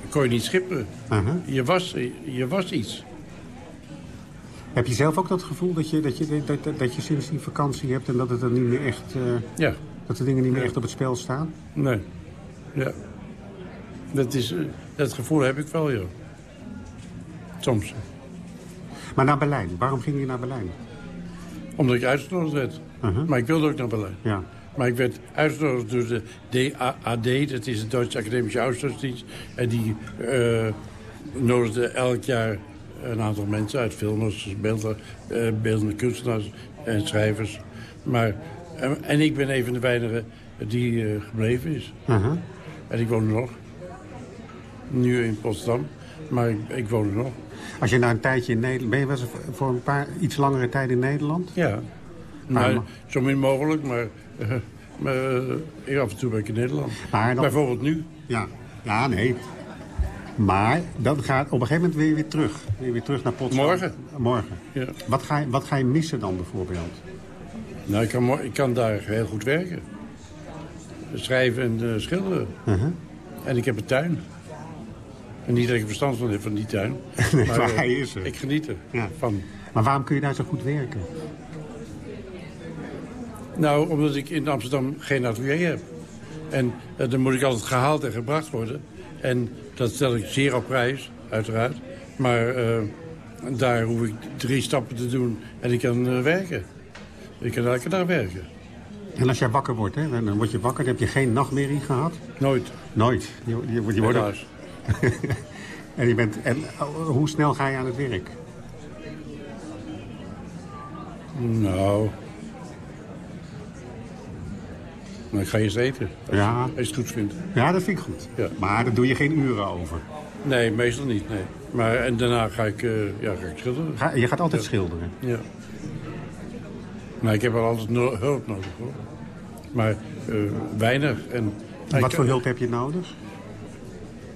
Speaker 10: kon je niet schipperen.
Speaker 9: Uh -huh.
Speaker 10: je, was, je was iets.
Speaker 9: Heb je zelf ook dat gevoel dat je, dat je, dat, dat, dat je sinds die vakantie hebt... en dat het er niet meer echt... Uh,
Speaker 10: ja.
Speaker 9: Dat de dingen niet meer echt op het spel staan?
Speaker 10: Nee. Ja. Dat, is, uh, dat gevoel heb ik wel, ja. Soms.
Speaker 9: Maar naar Berlijn. Waarom ging je naar Berlijn?
Speaker 10: Omdat ik uitgenodigd werd.
Speaker 9: Uh -huh.
Speaker 10: Maar ik wilde ook naar Berlijn.
Speaker 9: Ja.
Speaker 10: Maar ik werd uitgenodigd door de DAAD, dat is de Duitse Academische Austauschdienst. En die uh, nodigde elk jaar een aantal mensen uit. Filmers, beelden, uh, beeldende kunstenaars en schrijvers. Maar, uh, en ik ben een van de weinigen die uh, gebleven is.
Speaker 9: Uh -huh.
Speaker 10: En ik woon er nog. Nu in Potsdam. Maar ik, ik woon er nog.
Speaker 9: Als je na een tijdje in Nederland... Ben je wel eens voor een paar iets langere tijd in Nederland?
Speaker 10: Ja. Maar zo min mogelijk, maar... Uh, maar uh, af en toe ben ik in Nederland.
Speaker 9: Maar dan,
Speaker 10: Bijvoorbeeld nu.
Speaker 9: Ja, ja nee. Maar dan gaat op een gegeven moment weer, weer terug. Weer, weer terug naar Potsdam.
Speaker 10: Morgen.
Speaker 9: Morgen.
Speaker 10: Ja.
Speaker 9: Wat, ga je, wat ga je missen dan bijvoorbeeld?
Speaker 10: Nou, ik kan, ik kan daar heel goed werken. Schrijven en uh, schilderen.
Speaker 9: Uh -huh.
Speaker 10: En ik heb een tuin. En niet dat ik verstand van heb van die tuin.
Speaker 9: nee, maar, maar hij is er.
Speaker 10: Ik geniet er
Speaker 9: ja.
Speaker 10: van.
Speaker 9: Maar waarom kun je daar zo goed werken?
Speaker 10: Nou, omdat ik in Amsterdam geen atelier heb. En uh, dan moet ik altijd gehaald en gebracht worden. En dat stel ik zeer op prijs, uiteraard. Maar uh, daar hoef ik drie stappen te doen en ik kan uh, werken. Ik kan elke dag werken.
Speaker 9: En als jij wakker wordt, hè, dan word je wakker, dan heb je geen nachtmerrie gehad?
Speaker 10: Nooit.
Speaker 9: Nooit? Je, je, je wordt. en je bent, en oh, hoe snel ga je aan het werk?
Speaker 10: Nou... Maar ik ga eerst eten. Als,
Speaker 9: Ja.
Speaker 10: als je het goed vindt.
Speaker 9: Ja, dat vind ik goed.
Speaker 10: Ja.
Speaker 9: Maar daar doe je geen uren over.
Speaker 10: Nee, meestal niet, nee. Maar en daarna ga ik, eh, ja, ga ik schilderen.
Speaker 9: Ga- je gaat altijd
Speaker 10: Ja.
Speaker 9: schilderen?
Speaker 10: Ja. Maar ik heb wel altijd no- hulp nodig, hoor. Maar eh, weinig. En,
Speaker 9: wat voor hulp heb je nodig?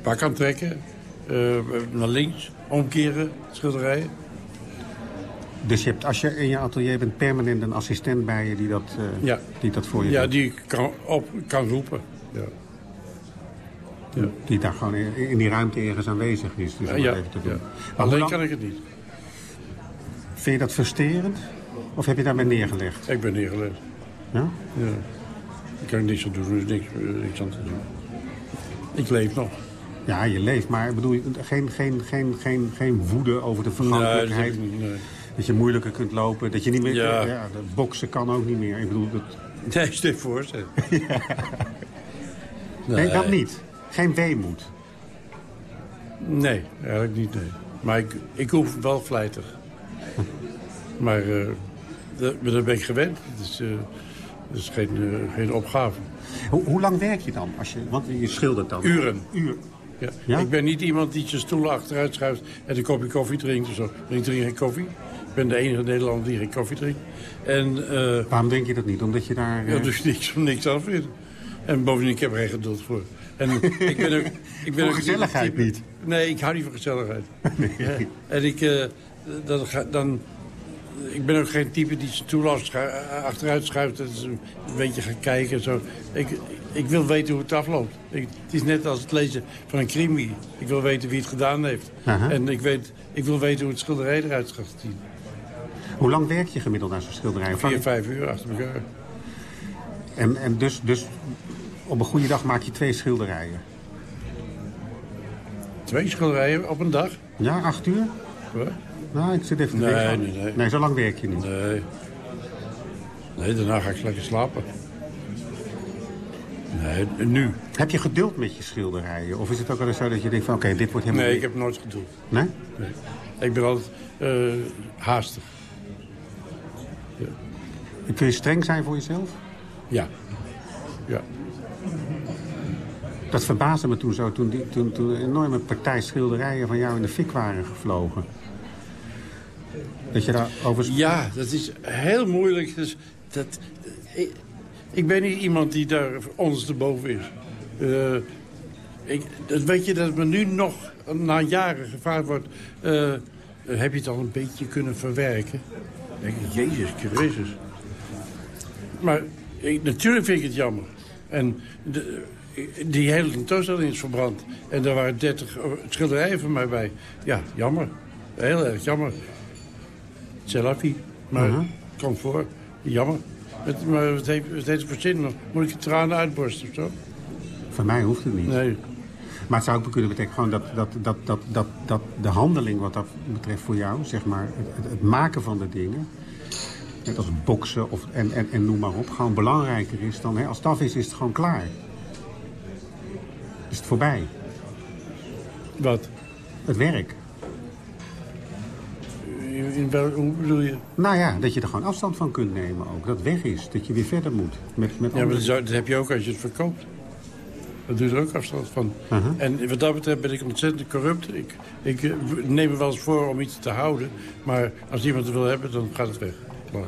Speaker 10: Pak aantrekken, eh, naar links, omkeren, schilderijen.
Speaker 9: Dus je hebt, als je in je atelier bent, permanent een assistent bij je die dat, eh,
Speaker 10: Ja.
Speaker 9: die dat voor je
Speaker 10: Ja,
Speaker 9: doet?
Speaker 10: die kan, op, kan roepen. Ja.
Speaker 9: Die daar gewoon in, in die ruimte ergens aanwezig is. Dus om
Speaker 10: Ja,
Speaker 9: even te doen.
Speaker 10: ja. Alleen
Speaker 9: lang-
Speaker 10: kan ik het niet.
Speaker 9: Vind je dat frustrerend? Of heb je daarbij neergelegd?
Speaker 10: Ik ben neergelegd.
Speaker 9: Ja?
Speaker 10: Ja. Ik kan niks aan doen, er is niks, eh, niks aan te doen. Ik leef nog.
Speaker 9: Ja, je leeft, maar ik bedoel, geen, geen, geen, geen, geen woede over de
Speaker 10: Nee, dat
Speaker 9: vergankelijkheid.
Speaker 10: nee.
Speaker 9: Dat je moeilijker kunt lopen, dat je niet meer...
Speaker 10: Ja.
Speaker 9: Ja. boksen kan ook niet meer. Ik bedoel, dat...
Speaker 10: Nee, je voor. zeg.
Speaker 9: Nee, dat niet. Geen weemoed.
Speaker 10: Nee, eigenlijk niet, nee. Maar ik, ik hoef wel vlijtig. maar eh dat, dat ben ik gewend. Het is, eh, het is geen, eh, geen opgave.
Speaker 9: Hoe, hoe lang werk je dan? Als je, want je schildert dan.
Speaker 10: Uren.
Speaker 9: Uur.
Speaker 10: Ja.
Speaker 9: Ja?
Speaker 10: Ik ben niet iemand die zijn stoel achteruit schuift en een kopje koffie drinkt. of Zo. Ik drink geen koffie. Ik ben de enige Nederlander die geen koffie drinkt. En, eh
Speaker 9: Waarom denk je dat niet? Omdat je daar...
Speaker 10: ja,
Speaker 9: eh,
Speaker 10: dus niks, niks aan vindt. En bovendien, ik heb er geen geduld voor. En ik ben ook... Ik ben ook
Speaker 9: gezelligheid
Speaker 10: type-
Speaker 9: niet?
Speaker 10: Nee, ik hou niet van gezelligheid. Ja. En ik, eh, ga- dan, ik ben ook geen type die zijn stoel achteruit schuift... en een beetje gaat kijken en zo. Ik, ik wil weten hoe het afloopt. Ik, het is net als het lezen van een crimi. Ik wil weten wie het gedaan heeft. En ik, weet, ik wil weten hoe het schilderij eruit gaat zien.
Speaker 9: Hoe lang werk je gemiddeld aan zo'n schilderij?
Speaker 10: Vier, vijf uur achter elkaar.
Speaker 9: En, en dus, dus op een goede dag maak je twee schilderijen?
Speaker 10: Twee schilderijen op een dag?
Speaker 9: Ja, acht uur?
Speaker 10: Wat?
Speaker 9: Nou, ik zit even te
Speaker 10: Nee, nee, nee.
Speaker 9: Nee, zo lang werk je niet.
Speaker 10: Nee. Nee, daarna ga ik lekker slapen. Nee, nu.
Speaker 9: Heb je geduld met je schilderijen? Of is het ook wel eens zo dat je denkt van oké, dit wordt helemaal...
Speaker 10: Nee, ik heb nooit geduld.
Speaker 9: Nee?
Speaker 10: Nee. Ik ben altijd eh, haastig.
Speaker 9: Kun je streng zijn voor jezelf?
Speaker 10: Ja. Ja.
Speaker 9: Dat verbaasde me toen zo, toen, die, toen, toen een enorme partij schilderijen van jou in de fik waren gevlogen. Dat je daar over...
Speaker 10: Ja, dat is heel moeilijk. Dus dat, ik, ik ben niet iemand die daar ondersteboven is. Eh, ik, dat weet je dat me nu nog na jaren gevraagd wordt... eh, heb je het al een beetje kunnen verwerken? Dan denk ik, Jezus Christus. Maar ik, natuurlijk vind ik het jammer. En de, die hele tentoonstelling is verbrand. En er waren 30 schilderijen van mij bij. Ja, jammer. Heel erg jammer. Selafi. Maar
Speaker 9: Mhm.
Speaker 10: het komt voor. Jammer. Het, maar wat heeft, wat heeft het voor zin? Moet ik de tranen uitborsten of zo?
Speaker 9: Voor mij hoeft het niet.
Speaker 10: Nee.
Speaker 9: Maar het zou ook kunnen betekenen gewoon dat, dat, dat, dat, dat, dat de handeling wat dat betreft voor jou, zeg maar, het, het, het maken van de dingen, net als boksen of, en, en, en noem maar op, gewoon belangrijker is dan, hè, als het af is, is het gewoon klaar. Is het voorbij.
Speaker 10: Wat?
Speaker 9: Het werk.
Speaker 10: In, in wel, hoe bedoel je?
Speaker 9: Nou ja, dat je er gewoon afstand van kunt nemen ook. Dat weg is. Dat je weer verder moet. Met, met
Speaker 10: Ja, maar
Speaker 9: andere-
Speaker 10: dat, heb je ook als je het verkoopt. Dat doe je er ook afstand van. En wat dat betreft ben ik ontzettend corrupt. Ik, ik eh, neem me wel eens voor om iets te houden. Maar als iemand het wil hebben, dan gaat het weg. Klaar.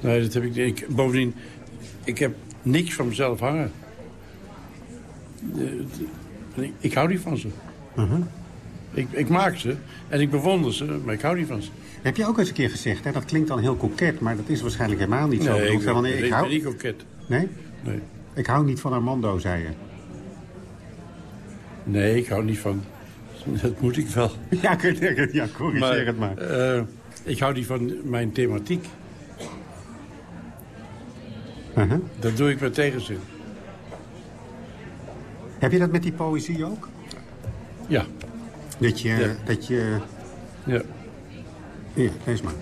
Speaker 10: Nee, dat heb ik niet. Ik, bovendien, ik heb niks van mezelf hangen. Eh, het- Ik, ik hou niet van ze. Ik, ik maak ze en ik bewonder ze, maar ik hou niet van ze.
Speaker 9: Heb je ook eens een keer gezegd, hè? dat klinkt dan heel koket, maar dat is waarschijnlijk helemaal niet zo.
Speaker 10: Nee, ik, ik
Speaker 9: hou...
Speaker 10: ben niet koket.
Speaker 9: Nee?
Speaker 10: Nee.
Speaker 9: Ik hou niet van Armando, zei je.
Speaker 10: Nee, ik hou niet van... Dat moet ik wel.
Speaker 9: Ja, ja corrigeer het maar.
Speaker 10: eh, ik hou niet van mijn thematiek.
Speaker 9: Uh-huh.
Speaker 10: Dat doe ik met tegenzin.
Speaker 9: Heb je dat met die poëzie ook?
Speaker 10: Ja.
Speaker 9: Dat je...
Speaker 10: Ja.
Speaker 9: Dat je
Speaker 10: Ja.
Speaker 9: Hier, lees maar.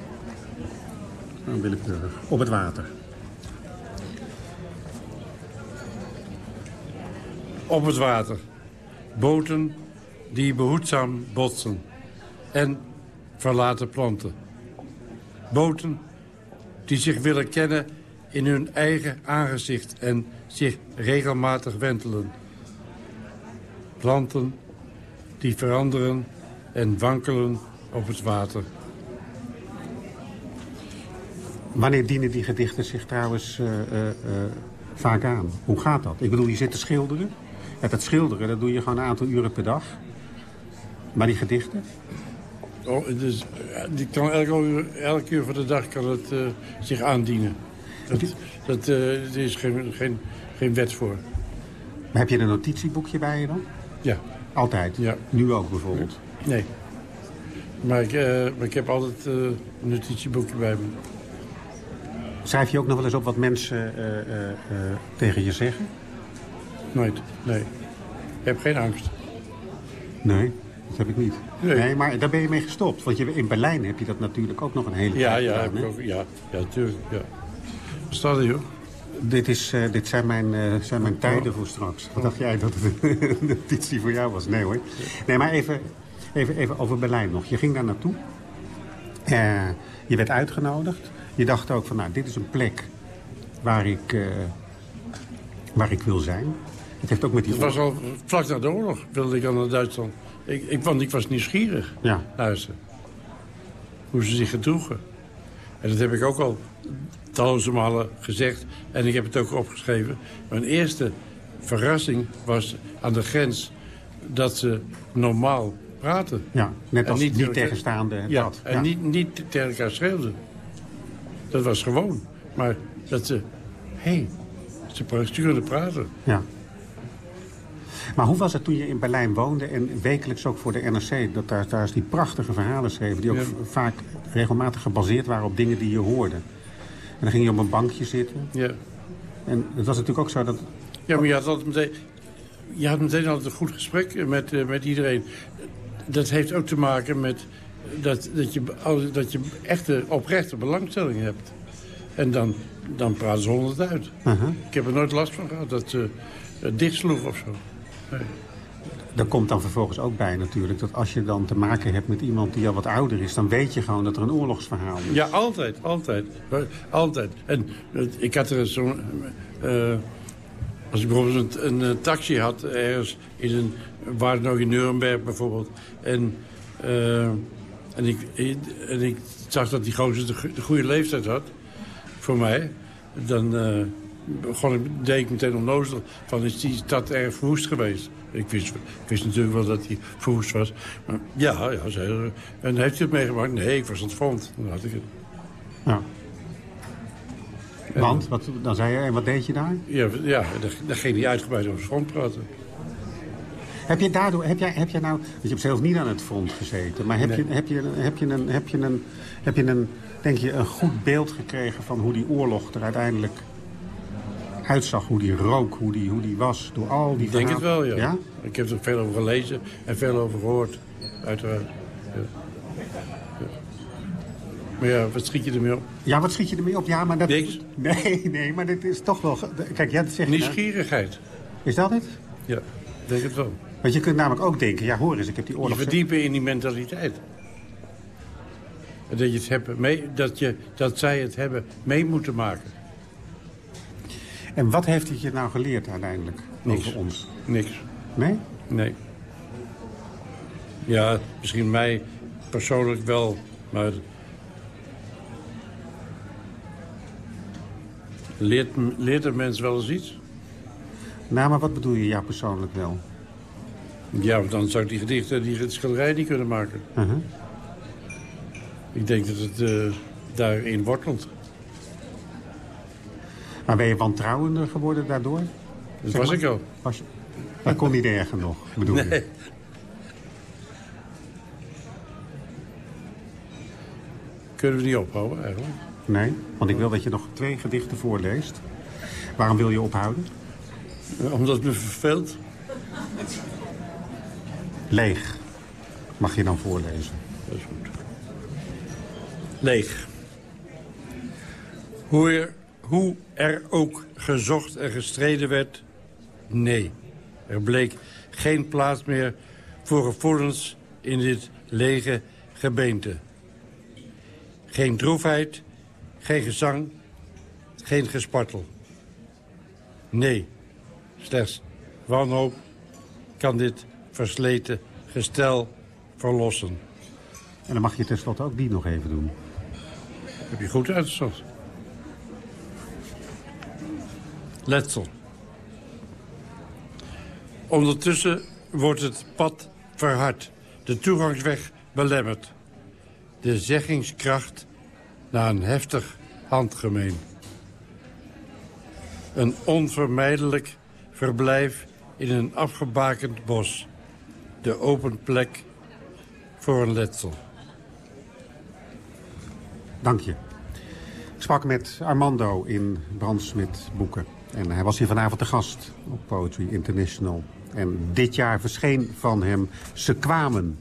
Speaker 9: Willekeurig. Op het water.
Speaker 10: Op het water. Boten die behoedzaam botsen. En verlaten planten. Boten die zich willen kennen in hun eigen aangezicht en zich regelmatig wentelen. Planten die veranderen en wankelen op het water.
Speaker 9: Wanneer dienen die gedichten zich trouwens uh, uh, uh, vaak aan? Hoe gaat dat? Ik bedoel, je zit te schilderen. Ja, dat schilderen, dat doe je gewoon een aantal uren per dag. Maar die gedichten?
Speaker 10: Oh, dus, die kan elke uur, elke uur van de dag kan het zich aandienen. Dat, dat er is geen, geen, geen wet voor.
Speaker 9: Maar heb je een notitieboekje bij je dan?
Speaker 10: Ja.
Speaker 9: Altijd?
Speaker 10: Ja.
Speaker 9: Nu ook bijvoorbeeld?
Speaker 10: Nee. Maar ik, maar ik heb altijd een notitieboekje bij me.
Speaker 9: Schrijf je ook nog wel eens op wat mensen uh, uh, tegen je zeggen?
Speaker 10: Nooit, nee. Ik heb geen angst.
Speaker 9: Nee, dat heb ik niet.
Speaker 10: Nee.
Speaker 9: nee maar daar ben je mee gestopt. Want je, in Berlijn heb je dat natuurlijk ook nog een hele
Speaker 10: ja,
Speaker 9: tijd
Speaker 10: ja,
Speaker 9: gedaan,
Speaker 10: heb ik ook, ja, ja, natuurlijk. Ja. Wat staat er, joh?
Speaker 9: Dit, is, dit zijn, mijn, zijn mijn tijden voor straks. Wat dacht jij dat het een notitie voor jou was? Nee hoor. Nee, maar even, even, even over Berlijn nog. Je ging daar naartoe. je werd uitgenodigd. Je dacht ook van, nou, dit is een plek waar ik, waar ik wil zijn. Het heeft ook met die...
Speaker 10: Het was al vlak na de oorlog wilde ik al naar Duitsland. Ik, ik, want ik was nieuwsgierig.
Speaker 9: Ja.
Speaker 10: Luister. Hoe ze zich gedroegen. En dat heb ik ook al talloze malen gezegd. En ik heb het ook opgeschreven. Mijn eerste verrassing was aan de grens dat ze normaal praten.
Speaker 9: Ja, net als
Speaker 10: en
Speaker 9: niet, niet tegenstaande
Speaker 10: ja,
Speaker 9: dat.
Speaker 10: En niet, niet tegen elkaar schreeuwden. Dat was gewoon. Maar dat ze... Hé, hey, ze sturen praten.
Speaker 9: Ja. Maar hoe was het toen je in Berlijn woonde en wekelijks ook voor de NRC... dat daar, daar is die prachtige verhalen schreven... die ook ja. vaak regelmatig gebaseerd waren op dingen die je hoorde. En dan ging je op een bankje zitten.
Speaker 10: Ja.
Speaker 9: En het was natuurlijk ook zo dat...
Speaker 10: Ja, maar je had altijd meteen, je had meteen altijd een goed gesprek met, uh, met iedereen. Dat heeft ook te maken met dat, dat, je, dat je echte oprechte belangstelling hebt. En dan, dan praten ze honderd uit.
Speaker 9: Uh -huh.
Speaker 10: Ik heb er nooit last van gehad dat ze uh, dichtsloeg of zo. Nee.
Speaker 9: Daar komt dan vervolgens ook bij natuurlijk dat als je dan te maken hebt met iemand die al wat ouder is... dan weet je gewoon dat er een oorlogsverhaal is.
Speaker 10: Ja, altijd, altijd. Altijd. En uh, ik had er zo'n... Uh, als ik bijvoorbeeld een, taxi had ergens in een... waar nog in Nuremberg bijvoorbeeld. En... En ik, en ik zag dat die gozer de, de goede leeftijd had voor mij. Dan uh, begon ik, deed ik meteen onnozel van is die stad erg verwoest geweest. Ik wist, ik wist natuurlijk wel dat hij verwoest was. Maar ja, ja zei, en heeft u het meegemaakt? Nee, ik was aan het front. Dan had ik het.
Speaker 9: Ja. Want, wat, dan zei je, en wat deed je daar?
Speaker 10: Ja, ja dan ging hij uitgebreid over het front praten.
Speaker 9: Heb je daardoor, heb jij, heb jij nou, je hebt zelf niet aan het front gezeten, maar heb,
Speaker 10: Nee.
Speaker 9: je, heb, je, heb, je een, heb je een, heb je een, denk je, een goed beeld gekregen van hoe die oorlog er uiteindelijk uitzag, hoe die rook, hoe die, hoe die was, door al die
Speaker 10: Ik denk het wel, ja. Ik heb er veel over gelezen en veel over gehoord, uiteraard. Ja. Ja. Maar ja, wat schiet je ermee op?
Speaker 9: Ja, wat schiet je ermee op? Ja, maar dat...
Speaker 10: Niks.
Speaker 9: Nee, nee, maar dit is toch wel... Kijk, ja, dat zeg je... nou.
Speaker 10: Nieuwsgierigheid.
Speaker 9: Is dat het?
Speaker 10: Ja, ik denk het wel.
Speaker 9: Want je kunt namelijk ook denken, ja hoor eens, ik heb die
Speaker 10: Je
Speaker 9: oorlog...
Speaker 10: verdiepen in die mentaliteit. En Dat, je het hebben mee, dat, je, dat zij het hebben mee moeten maken.
Speaker 9: En wat heeft het je nou geleerd uiteindelijk
Speaker 10: Niks.
Speaker 9: over ons?
Speaker 10: Niks.
Speaker 9: Nee?
Speaker 10: Nee. Ja, misschien mij persoonlijk wel, maar... Leert, leert een mens wel eens iets?
Speaker 9: Nou, maar wat bedoel je jou persoonlijk wel?
Speaker 10: Ja, want dan zou ik die gedichten, die schilderij niet kunnen maken.
Speaker 9: Uh-huh.
Speaker 10: Ik denk dat het eh, daarin wortelt.
Speaker 9: Maar ben je wantrouwender geworden daardoor?
Speaker 10: Dat was
Speaker 9: maar.
Speaker 10: ik al.
Speaker 9: Was je... Dat kon niet erger nog, bedoel je?
Speaker 10: Nee. Kunnen we niet ophouden eigenlijk?
Speaker 9: Nee, want ik wil dat je nog twee gedichten voorleest. Waarom wil je ophouden?
Speaker 10: Omdat het me verveelt.
Speaker 9: Leeg. Mag je dan voorlezen?
Speaker 10: Dat is goed. Leeg. Hoe er, hoe er ook gezocht en gestreden werd, nee. Er bleek geen plaats meer voor gevoelens in dit lege gebeente. Geen droefheid, geen gezang, geen gespartel. Nee, slechts wanhoop kan dit versleten gestel verlossen.
Speaker 9: En dan mag je tenslotte ook die nog even doen.
Speaker 10: Heb je goed uitgezocht. Letsel. Ondertussen wordt het pad verhard. De toegangsweg belemmerd. De zeggingskracht na een heftig handgemeen. Een onvermijdelijk verblijf in een afgebakend bos. De open plek voor een letsel.
Speaker 9: Dank je. Ik sprak met Armando in Brandsmit Boeken. En hij was hier vanavond te gast op Poetry International. En dit jaar verscheen van hem Ze kwamen.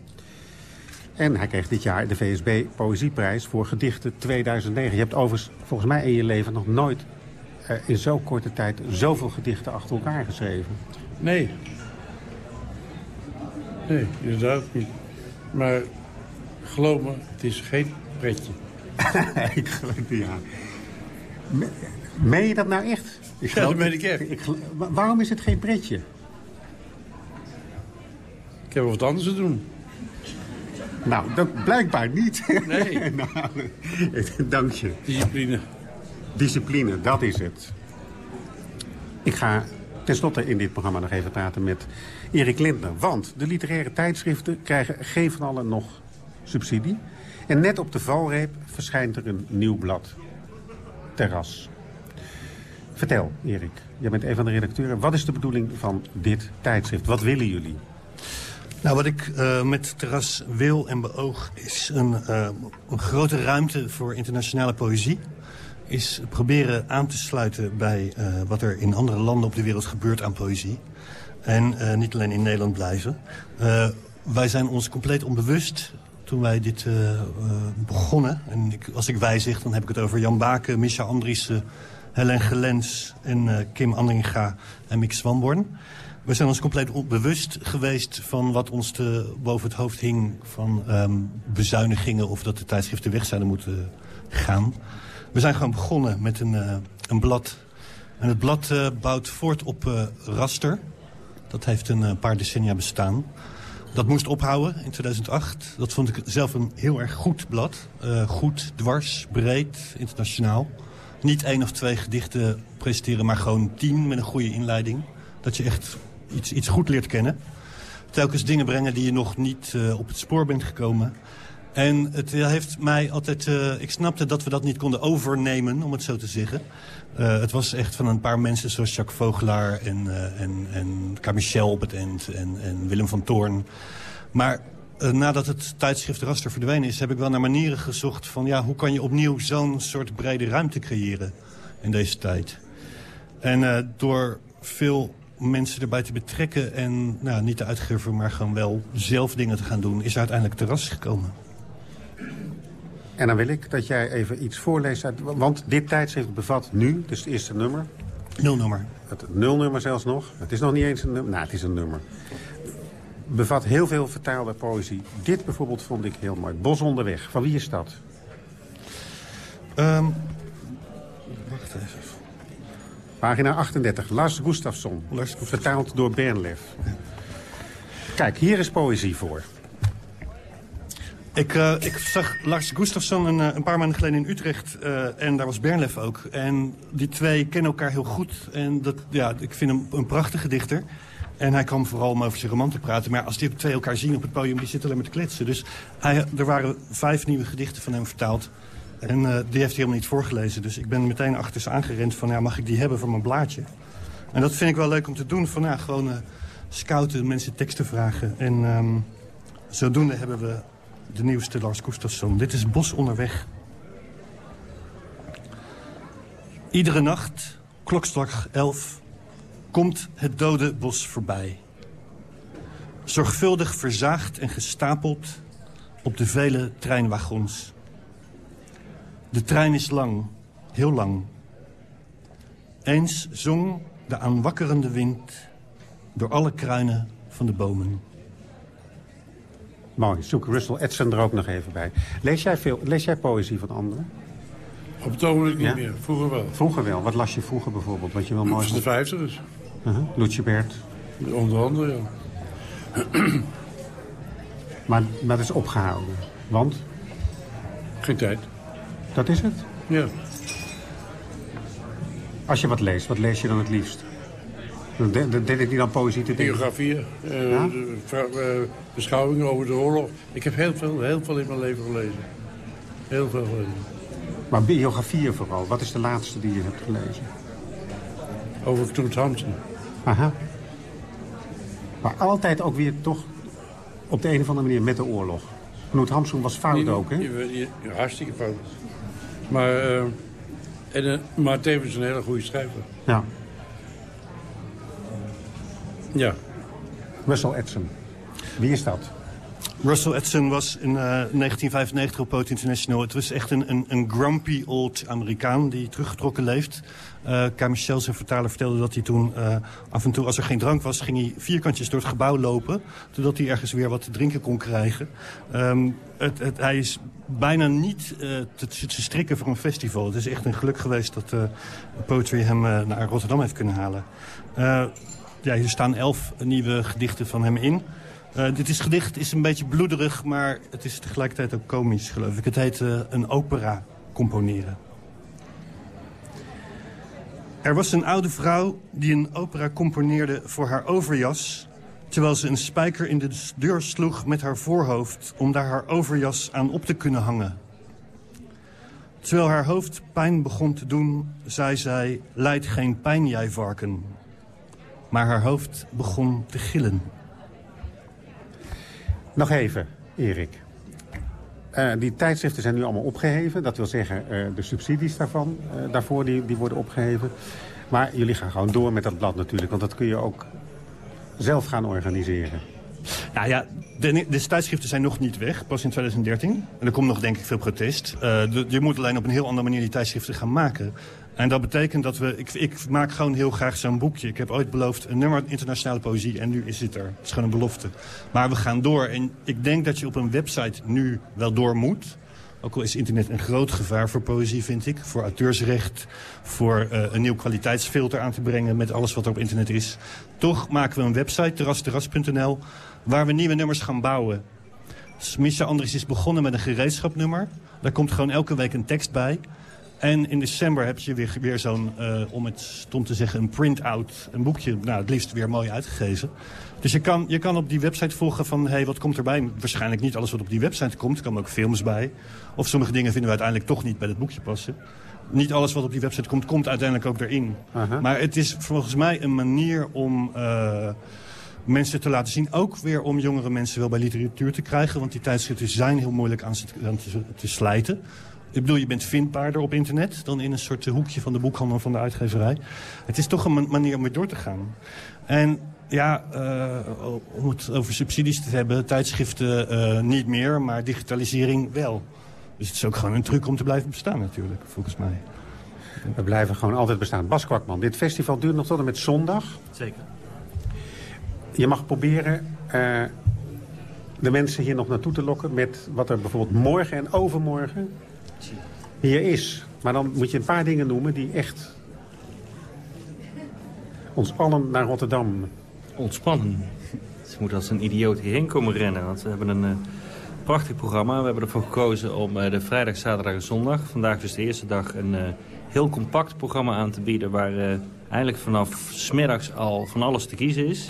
Speaker 9: En hij kreeg dit jaar de VSB Poëzieprijs voor gedichten 2009. Je hebt overigens volgens mij in je leven nog nooit uh, in zo'n korte tijd zoveel gedichten achter elkaar geschreven.
Speaker 10: Nee. Nee, inderdaad niet. Maar geloof me, het is geen pretje.
Speaker 9: ik geloof ja. Me, meen je dat nou echt?
Speaker 10: Ik geloof, ja, dat meen ik echt. Ik,
Speaker 9: waarom is het geen pretje?
Speaker 10: Ik heb wat anders te doen.
Speaker 9: Nou, dat blijkbaar niet.
Speaker 10: Nee.
Speaker 9: nou, dank je.
Speaker 10: Discipline.
Speaker 9: Discipline, dat is het. Ik ga tenslotte in dit programma nog even praten met Erik Lindner. Want de literaire tijdschriften krijgen geen van allen nog subsidie. En net op de valreep verschijnt er een nieuw blad. Terras. Vertel, Erik. Jij bent een van de redacteuren. Wat is de bedoeling van dit tijdschrift? Wat willen jullie?
Speaker 13: Nou, wat ik uh, met Terras wil en beoog is een, uh, een grote ruimte voor internationale poëzie. Is proberen aan te sluiten bij uh, wat er in andere landen op de wereld gebeurt aan poëzie. En niet alleen in Nederland blijven. wij zijn ons compleet onbewust toen wij dit begonnen. En ik, als ik wij zeg, dan heb ik het over Jan Baken, Misha Andriessen... Helen Gelens en Kim Andringa en Mick Swanborn... We zijn ons compleet bewust geweest van wat ons te, boven het hoofd hing... van um, bezuinigingen of dat de tijdschriften weg zouden moeten gaan. We zijn gewoon begonnen met een, uh, een blad. En het blad uh, bouwt voort op raster. Dat heeft een paar decennia bestaan. Dat moest ophouden in 2008. Dat vond ik zelf een heel erg goed blad. goed, dwars, breed, internationaal. Niet één of twee gedichten presenteren, maar gewoon tien met een goede inleiding. Dat je echt iets, iets goed leert kennen. Telkens dingen brengen die je nog niet uh, op het spoor bent gekomen. En het heeft mij altijd... Uh, ik snapte dat we dat niet konden overnemen, om het zo te zeggen. Het was echt van een paar mensen zoals Jacques Vogelaar en, uh, en, en Michel op het eind en, en Willem van Toorn. Maar nadat het tijdschrift Raster verdwenen is... heb ik wel naar manieren gezocht van... ja, hoe kan je opnieuw zo'n soort brede ruimte creëren in deze tijd. En door veel mensen erbij te betrekken... en nou, niet de uitgever, maar gewoon wel zelf dingen te gaan doen... is uiteindelijk terras gekomen.
Speaker 9: En dan wil ik dat jij even iets voorleest. Uit, want dit tijdschrift bevat nu, dus het eerste nummer...
Speaker 13: Nulnummer.
Speaker 9: Het nulnummer zelfs nog. Het is nog niet eens een nummer. Nou, het is een nummer. Bevat heel veel vertaalde poëzie. Dit bijvoorbeeld vond ik heel mooi. Bos onderweg. Van wie is dat?
Speaker 13: Um, wacht even.
Speaker 9: Pagina 38, Lars Gustafsson. Vertaald door Bernlef. Kijk, hier is poëzie voor.
Speaker 13: Ik, uh, ik zag Lars Gustafsson een, eh, een, paar maanden geleden in Utrecht. Uh, en daar was Bernlef ook. En die twee kennen elkaar heel goed. En dat, ja, ik vind hem een prachtige dichter. En hij kwam vooral om over zijn roman te praten. Maar als die twee elkaar zien op het podium, die zitten alleen maar te kletsen. Dus hij, er waren vijf nieuwe gedichten van hem vertaald. En uh, die heeft hij helemaal niet voorgelezen. Dus ik ben meteen achter ze aangerend van, ja, mag ik die hebben voor mijn blaadje? En dat vind ik wel leuk om te doen. Van, ja, gewoon uh, scouten, mensen teksten vragen. En um, zodoende hebben we de nieuwste Lars Gustafsson. Dit is Bos onderweg. Iedere nacht, klokslag 11, komt het dode bos voorbij. Zorgvuldig verzaagd en gestapeld op de vele treinwagons... De trein is lang, heel lang. Eens zong de aanwakkerende wind door alle kruinen van de bomen.
Speaker 9: Mooi, zoek Russell Edson er ook nog even bij. Lees jij, veel, lees jij poëzie van anderen?
Speaker 10: Op het ogenblik niet meer, vroeger wel.
Speaker 9: Vroeger wel. Wat las je vroeger bijvoorbeeld? Wat je wel mooi
Speaker 10: de vijftigers.
Speaker 9: Uh -huh. Lucebert.
Speaker 10: Onder andere, ja.
Speaker 9: maar, maar dat is opgehouden. Want?
Speaker 10: Geen tijd.
Speaker 9: Dat is het?
Speaker 10: Ja.
Speaker 9: Als je wat leest, wat lees je dan het liefst? Dan denk ik niet aan poëzie te denken.
Speaker 10: Biografieën, ja? uh, beschouwingen over de oorlog. Ik heb heel veel, heel veel in mijn leven gelezen. Heel veel gelezen.
Speaker 9: Maar biografieën vooral. Wat is de laatste die je hebt gelezen?
Speaker 10: Over Knut Hamsun.
Speaker 9: Aha. Maar altijd ook weer toch op de een of andere manier met de oorlog. Knut Hamsun was fout ook, hè?
Speaker 10: Hartstikke fout. Maar, uh, en, maar tevens een hele goede schrijver.
Speaker 9: Ja.
Speaker 10: Ja.
Speaker 9: Russell Edson. Wie is dat?
Speaker 13: Russell Edson was in uh, 1995 op Poet International. Het was echt een, een, een grumpy old Amerikaan die teruggetrokken leeft. Uh. Michel, zijn vertaler, vertelde dat hij toen uh, af en toe, als er geen drank was, ging hij vierkantjes door het gebouw lopen. Totdat hij ergens weer wat te drinken kon krijgen. Um, het, hij is bijna niet uh, te, strikken voor een festival. Het is echt een geluk geweest dat Poetry hem naar Rotterdam heeft kunnen halen. ja, hier staan elf nieuwe gedichten van hem in. Dit is gedicht is een beetje bloederig, maar het is tegelijkertijd ook komisch, geloof ik. Het heet een opera componeren. Er was een oude vrouw die een opera componeerde voor haar overjas... terwijl ze een spijker in de deur sloeg met haar voorhoofd... om daar haar overjas aan op te kunnen hangen. Terwijl haar hoofd pijn begon te doen, zei zij... Leid geen pijn, jij varken. Maar haar hoofd begon te gillen.
Speaker 9: Nog even, Erik. Uh, die tijdschriften zijn nu allemaal opgeheven. Dat wil zeggen, uh, de subsidies daarvan, uh, daarvoor die, die worden opgeheven. Maar jullie gaan gewoon door met dat blad natuurlijk. Want dat kun je ook zelf gaan organiseren.
Speaker 13: Nou ja, de, de tijdschriften zijn nog niet weg, pas in 2013. En er komt nog denk ik veel protest. Je moet alleen op een heel andere manier die tijdschriften gaan maken. En dat betekent dat we... Ik, ik maak gewoon heel graag zo'n boekje. Ik heb ooit beloofd een nummer internationale poëzie. En nu is het er. Het is gewoon een belofte. Maar we gaan door. En ik denk dat je op een website nu wel door moet. Ook al is internet een groot gevaar voor poëzie, vind ik. Voor auteursrecht, voor uh, een nieuw kwaliteitsfilter aan te brengen... met alles wat er op internet is. Toch maken we een website, terrasterras.nl... waar we nieuwe nummers gaan bouwen. Dus Andries is begonnen met een gereedschapnummer. Daar komt gewoon elke week een tekst bij... En in december heb je weer, weer zo'n, uh, om het stom te zeggen, een print-out. Een boekje, nou het liefst weer mooi uitgegeven. Dus je kan, je kan op die website volgen van, hé, hey, wat komt erbij? Waarschijnlijk niet alles wat op die website komt. Er komen ook films bij. Of sommige dingen vinden we uiteindelijk toch niet bij het boekje passen. Niet alles wat op die website komt, komt uiteindelijk ook erin. Uh -huh. Maar het is volgens mij een manier om... Uh, mensen te laten zien. Ook weer om jongere mensen wel bij literatuur te krijgen. Want die tijdschriften zijn heel moeilijk aan, aan te, te slijten. Ik bedoel, je bent vindbaarder op internet dan in een soort hoekje van de boekhandel van de uitgeverij. Het is toch een manier om weer door te gaan. En ja, uh, om het over subsidies te hebben, tijdschriften uh, niet meer, maar digitalisering wel. Dus het is ook gewoon een truc om te blijven bestaan natuurlijk, volgens mij.
Speaker 9: We blijven gewoon altijd bestaan. Bas Kwakman, dit festival duurt nog tot en met zondag.
Speaker 2: Zeker.
Speaker 9: Je mag proberen uh, de mensen hier nog naartoe te lokken met wat er bijvoorbeeld morgen en overmorgen hier is. Maar dan moet je een paar dingen noemen die echt ons allen naar Rotterdam...
Speaker 11: Ontspannen. Ze moeten als een idioot hierheen komen rennen. Want we hebben een uh, prachtig programma. We hebben ervoor gekozen om uh, de vrijdag, zaterdag en zondag... vandaag dus de eerste dag een uh, heel compact programma aan te bieden... waar eigenlijk vanaf smiddags al van alles te kiezen is...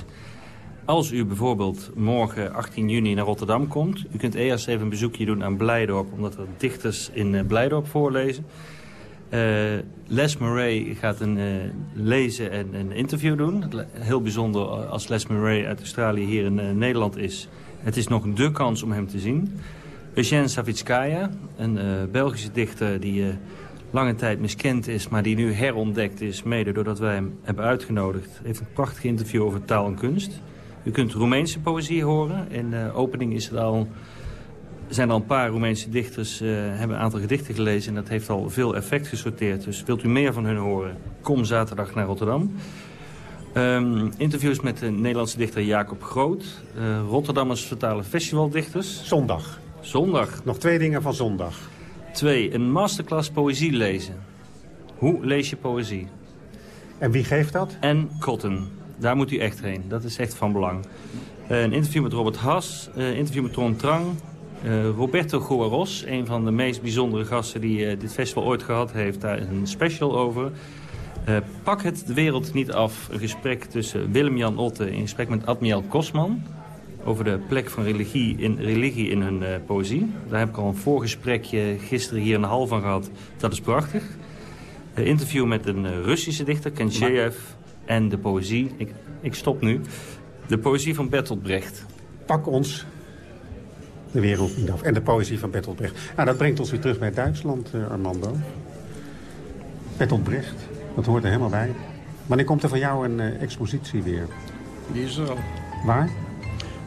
Speaker 11: Als u bijvoorbeeld morgen 18 juni naar Rotterdam komt... u kunt eerst even een bezoekje doen aan Blijdorp... omdat er dichters in Blijdorp voorlezen. Uh, Les Murray gaat een uh, lezen en een interview doen. Heel bijzonder als Les Murray uit Australië hier in Nederland is. Het is nog de kans om hem te zien. Eugène Savitskaya, een Belgische dichter die lange tijd miskend is... maar die nu herontdekt is, mede doordat wij hem hebben uitgenodigd. heeft een prachtig interview over taal en kunst... U kunt Roemeense poëzie horen. In de opening is er al zijn al een paar Roemeense dichters, uh, hebben een aantal gedichten gelezen... en dat heeft al veel effect gesorteerd. Dus wilt u meer van hun horen, kom zaterdag naar Rotterdam. Um, interviews met de Nederlandse dichter Jacob Groot. Uh, Rotterdammers vertalen festivaldichters.
Speaker 9: Zondag.
Speaker 11: Zondag.
Speaker 9: Nog twee dingen van zondag.
Speaker 11: Twee, een masterclass poëzie lezen. Hoe lees je poëzie?
Speaker 9: En wie geeft dat?
Speaker 11: En Cotton. Daar moet u echt heen. Dat is echt van belang. Uh, een interview met Robert Haas. Een uh, interview met Tron Trang. Uh, Roberto Goaros, een van de meest bijzondere gasten die dit festival ooit gehad heeft. Daar een special over. Pak het de wereld niet af. Een gesprek tussen Willem-Jan Otte in gesprek met Admiral Kosman... over de plek van religie in, religie in hun poëzie. Daar heb ik al een voorgesprekje gisteren hier in de hal van gehad. Dat is prachtig. Een interview met een Russische dichter, Kensheev. En de poëzie, ik, ik stop nu, de poëzie van Bertolt Brecht.
Speaker 9: Pak ons de wereld niet af. En de poëzie van Bertolt Brecht. Nou, dat brengt ons weer terug bij Duitsland, Armando. Bertolt Brecht. Dat hoort er helemaal bij. Wanneer komt er van jou een uh, expositie weer?
Speaker 10: Die is er al.
Speaker 9: Waar?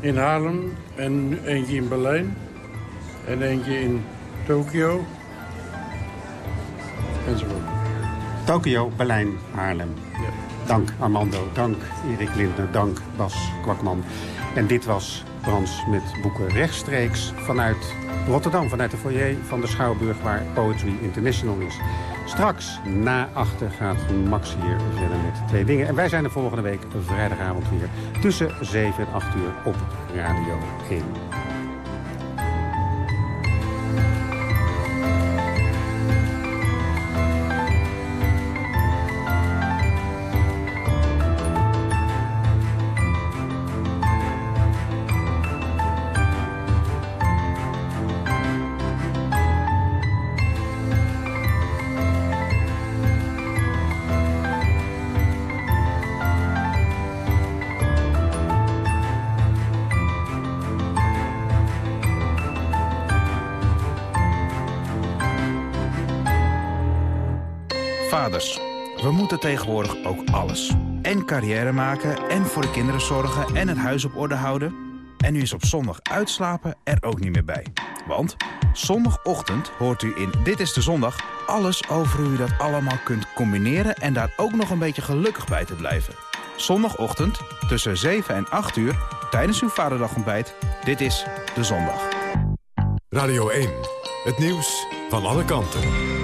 Speaker 10: In Haarlem en eentje in Berlijn. En eentje in Tokio. Enzovoort.
Speaker 9: Tokio, Berlijn, Haarlem.
Speaker 10: Ja.
Speaker 9: Dank Armando, dank Erik Lindner, dank Bas Kwakman. En dit was Brans met boeken rechtstreeks vanuit Rotterdam. Vanuit de foyer van de Schouwburg waar Poetry International is. Straks na achter gaat Max hier verder met twee dingen. En wij zijn er volgende week vrijdagavond weer tussen 7 en 8 uur op Radio 1.
Speaker 14: Tegenwoordig ook alles. En carrière maken, en voor de kinderen zorgen, en het huis op orde houden. En nu is op zondag uitslapen er ook niet meer bij. Want zondagochtend hoort u in Dit is de Zondag alles over hoe u dat allemaal kunt combineren... en daar ook nog een beetje gelukkig bij te blijven. Zondagochtend tussen 7 en 8 uur tijdens uw vaderdagontbijt. Dit is de Zondag.
Speaker 8: Radio 1, het nieuws van alle kanten.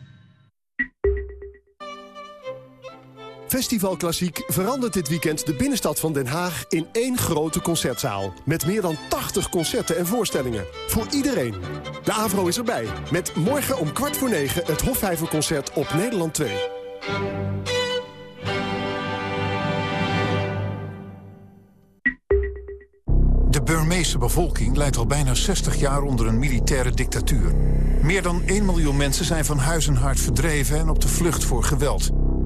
Speaker 15: Festival Klassiek verandert dit weekend de binnenstad van Den Haag in één grote concertzaal. Met meer dan 80 concerten en voorstellingen. Voor iedereen. De AVRO is erbij. Met morgen om kwart voor negen het Hofvijverconcert op Nederland 2.
Speaker 16: De Burmeese bevolking leidt al bijna 60 jaar onder een militaire dictatuur. Meer dan 1 miljoen mensen zijn van huis en hart verdreven en op de vlucht voor geweld.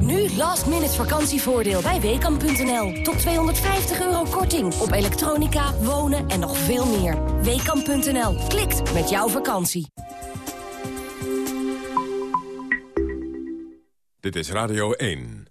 Speaker 17: Nu last minute vakantievoordeel bij Weekamp.nl. Tot 250 euro korting op elektronica, wonen en nog veel meer. Weekamp.nl. Klikt met jouw vakantie.
Speaker 8: Dit is Radio 1.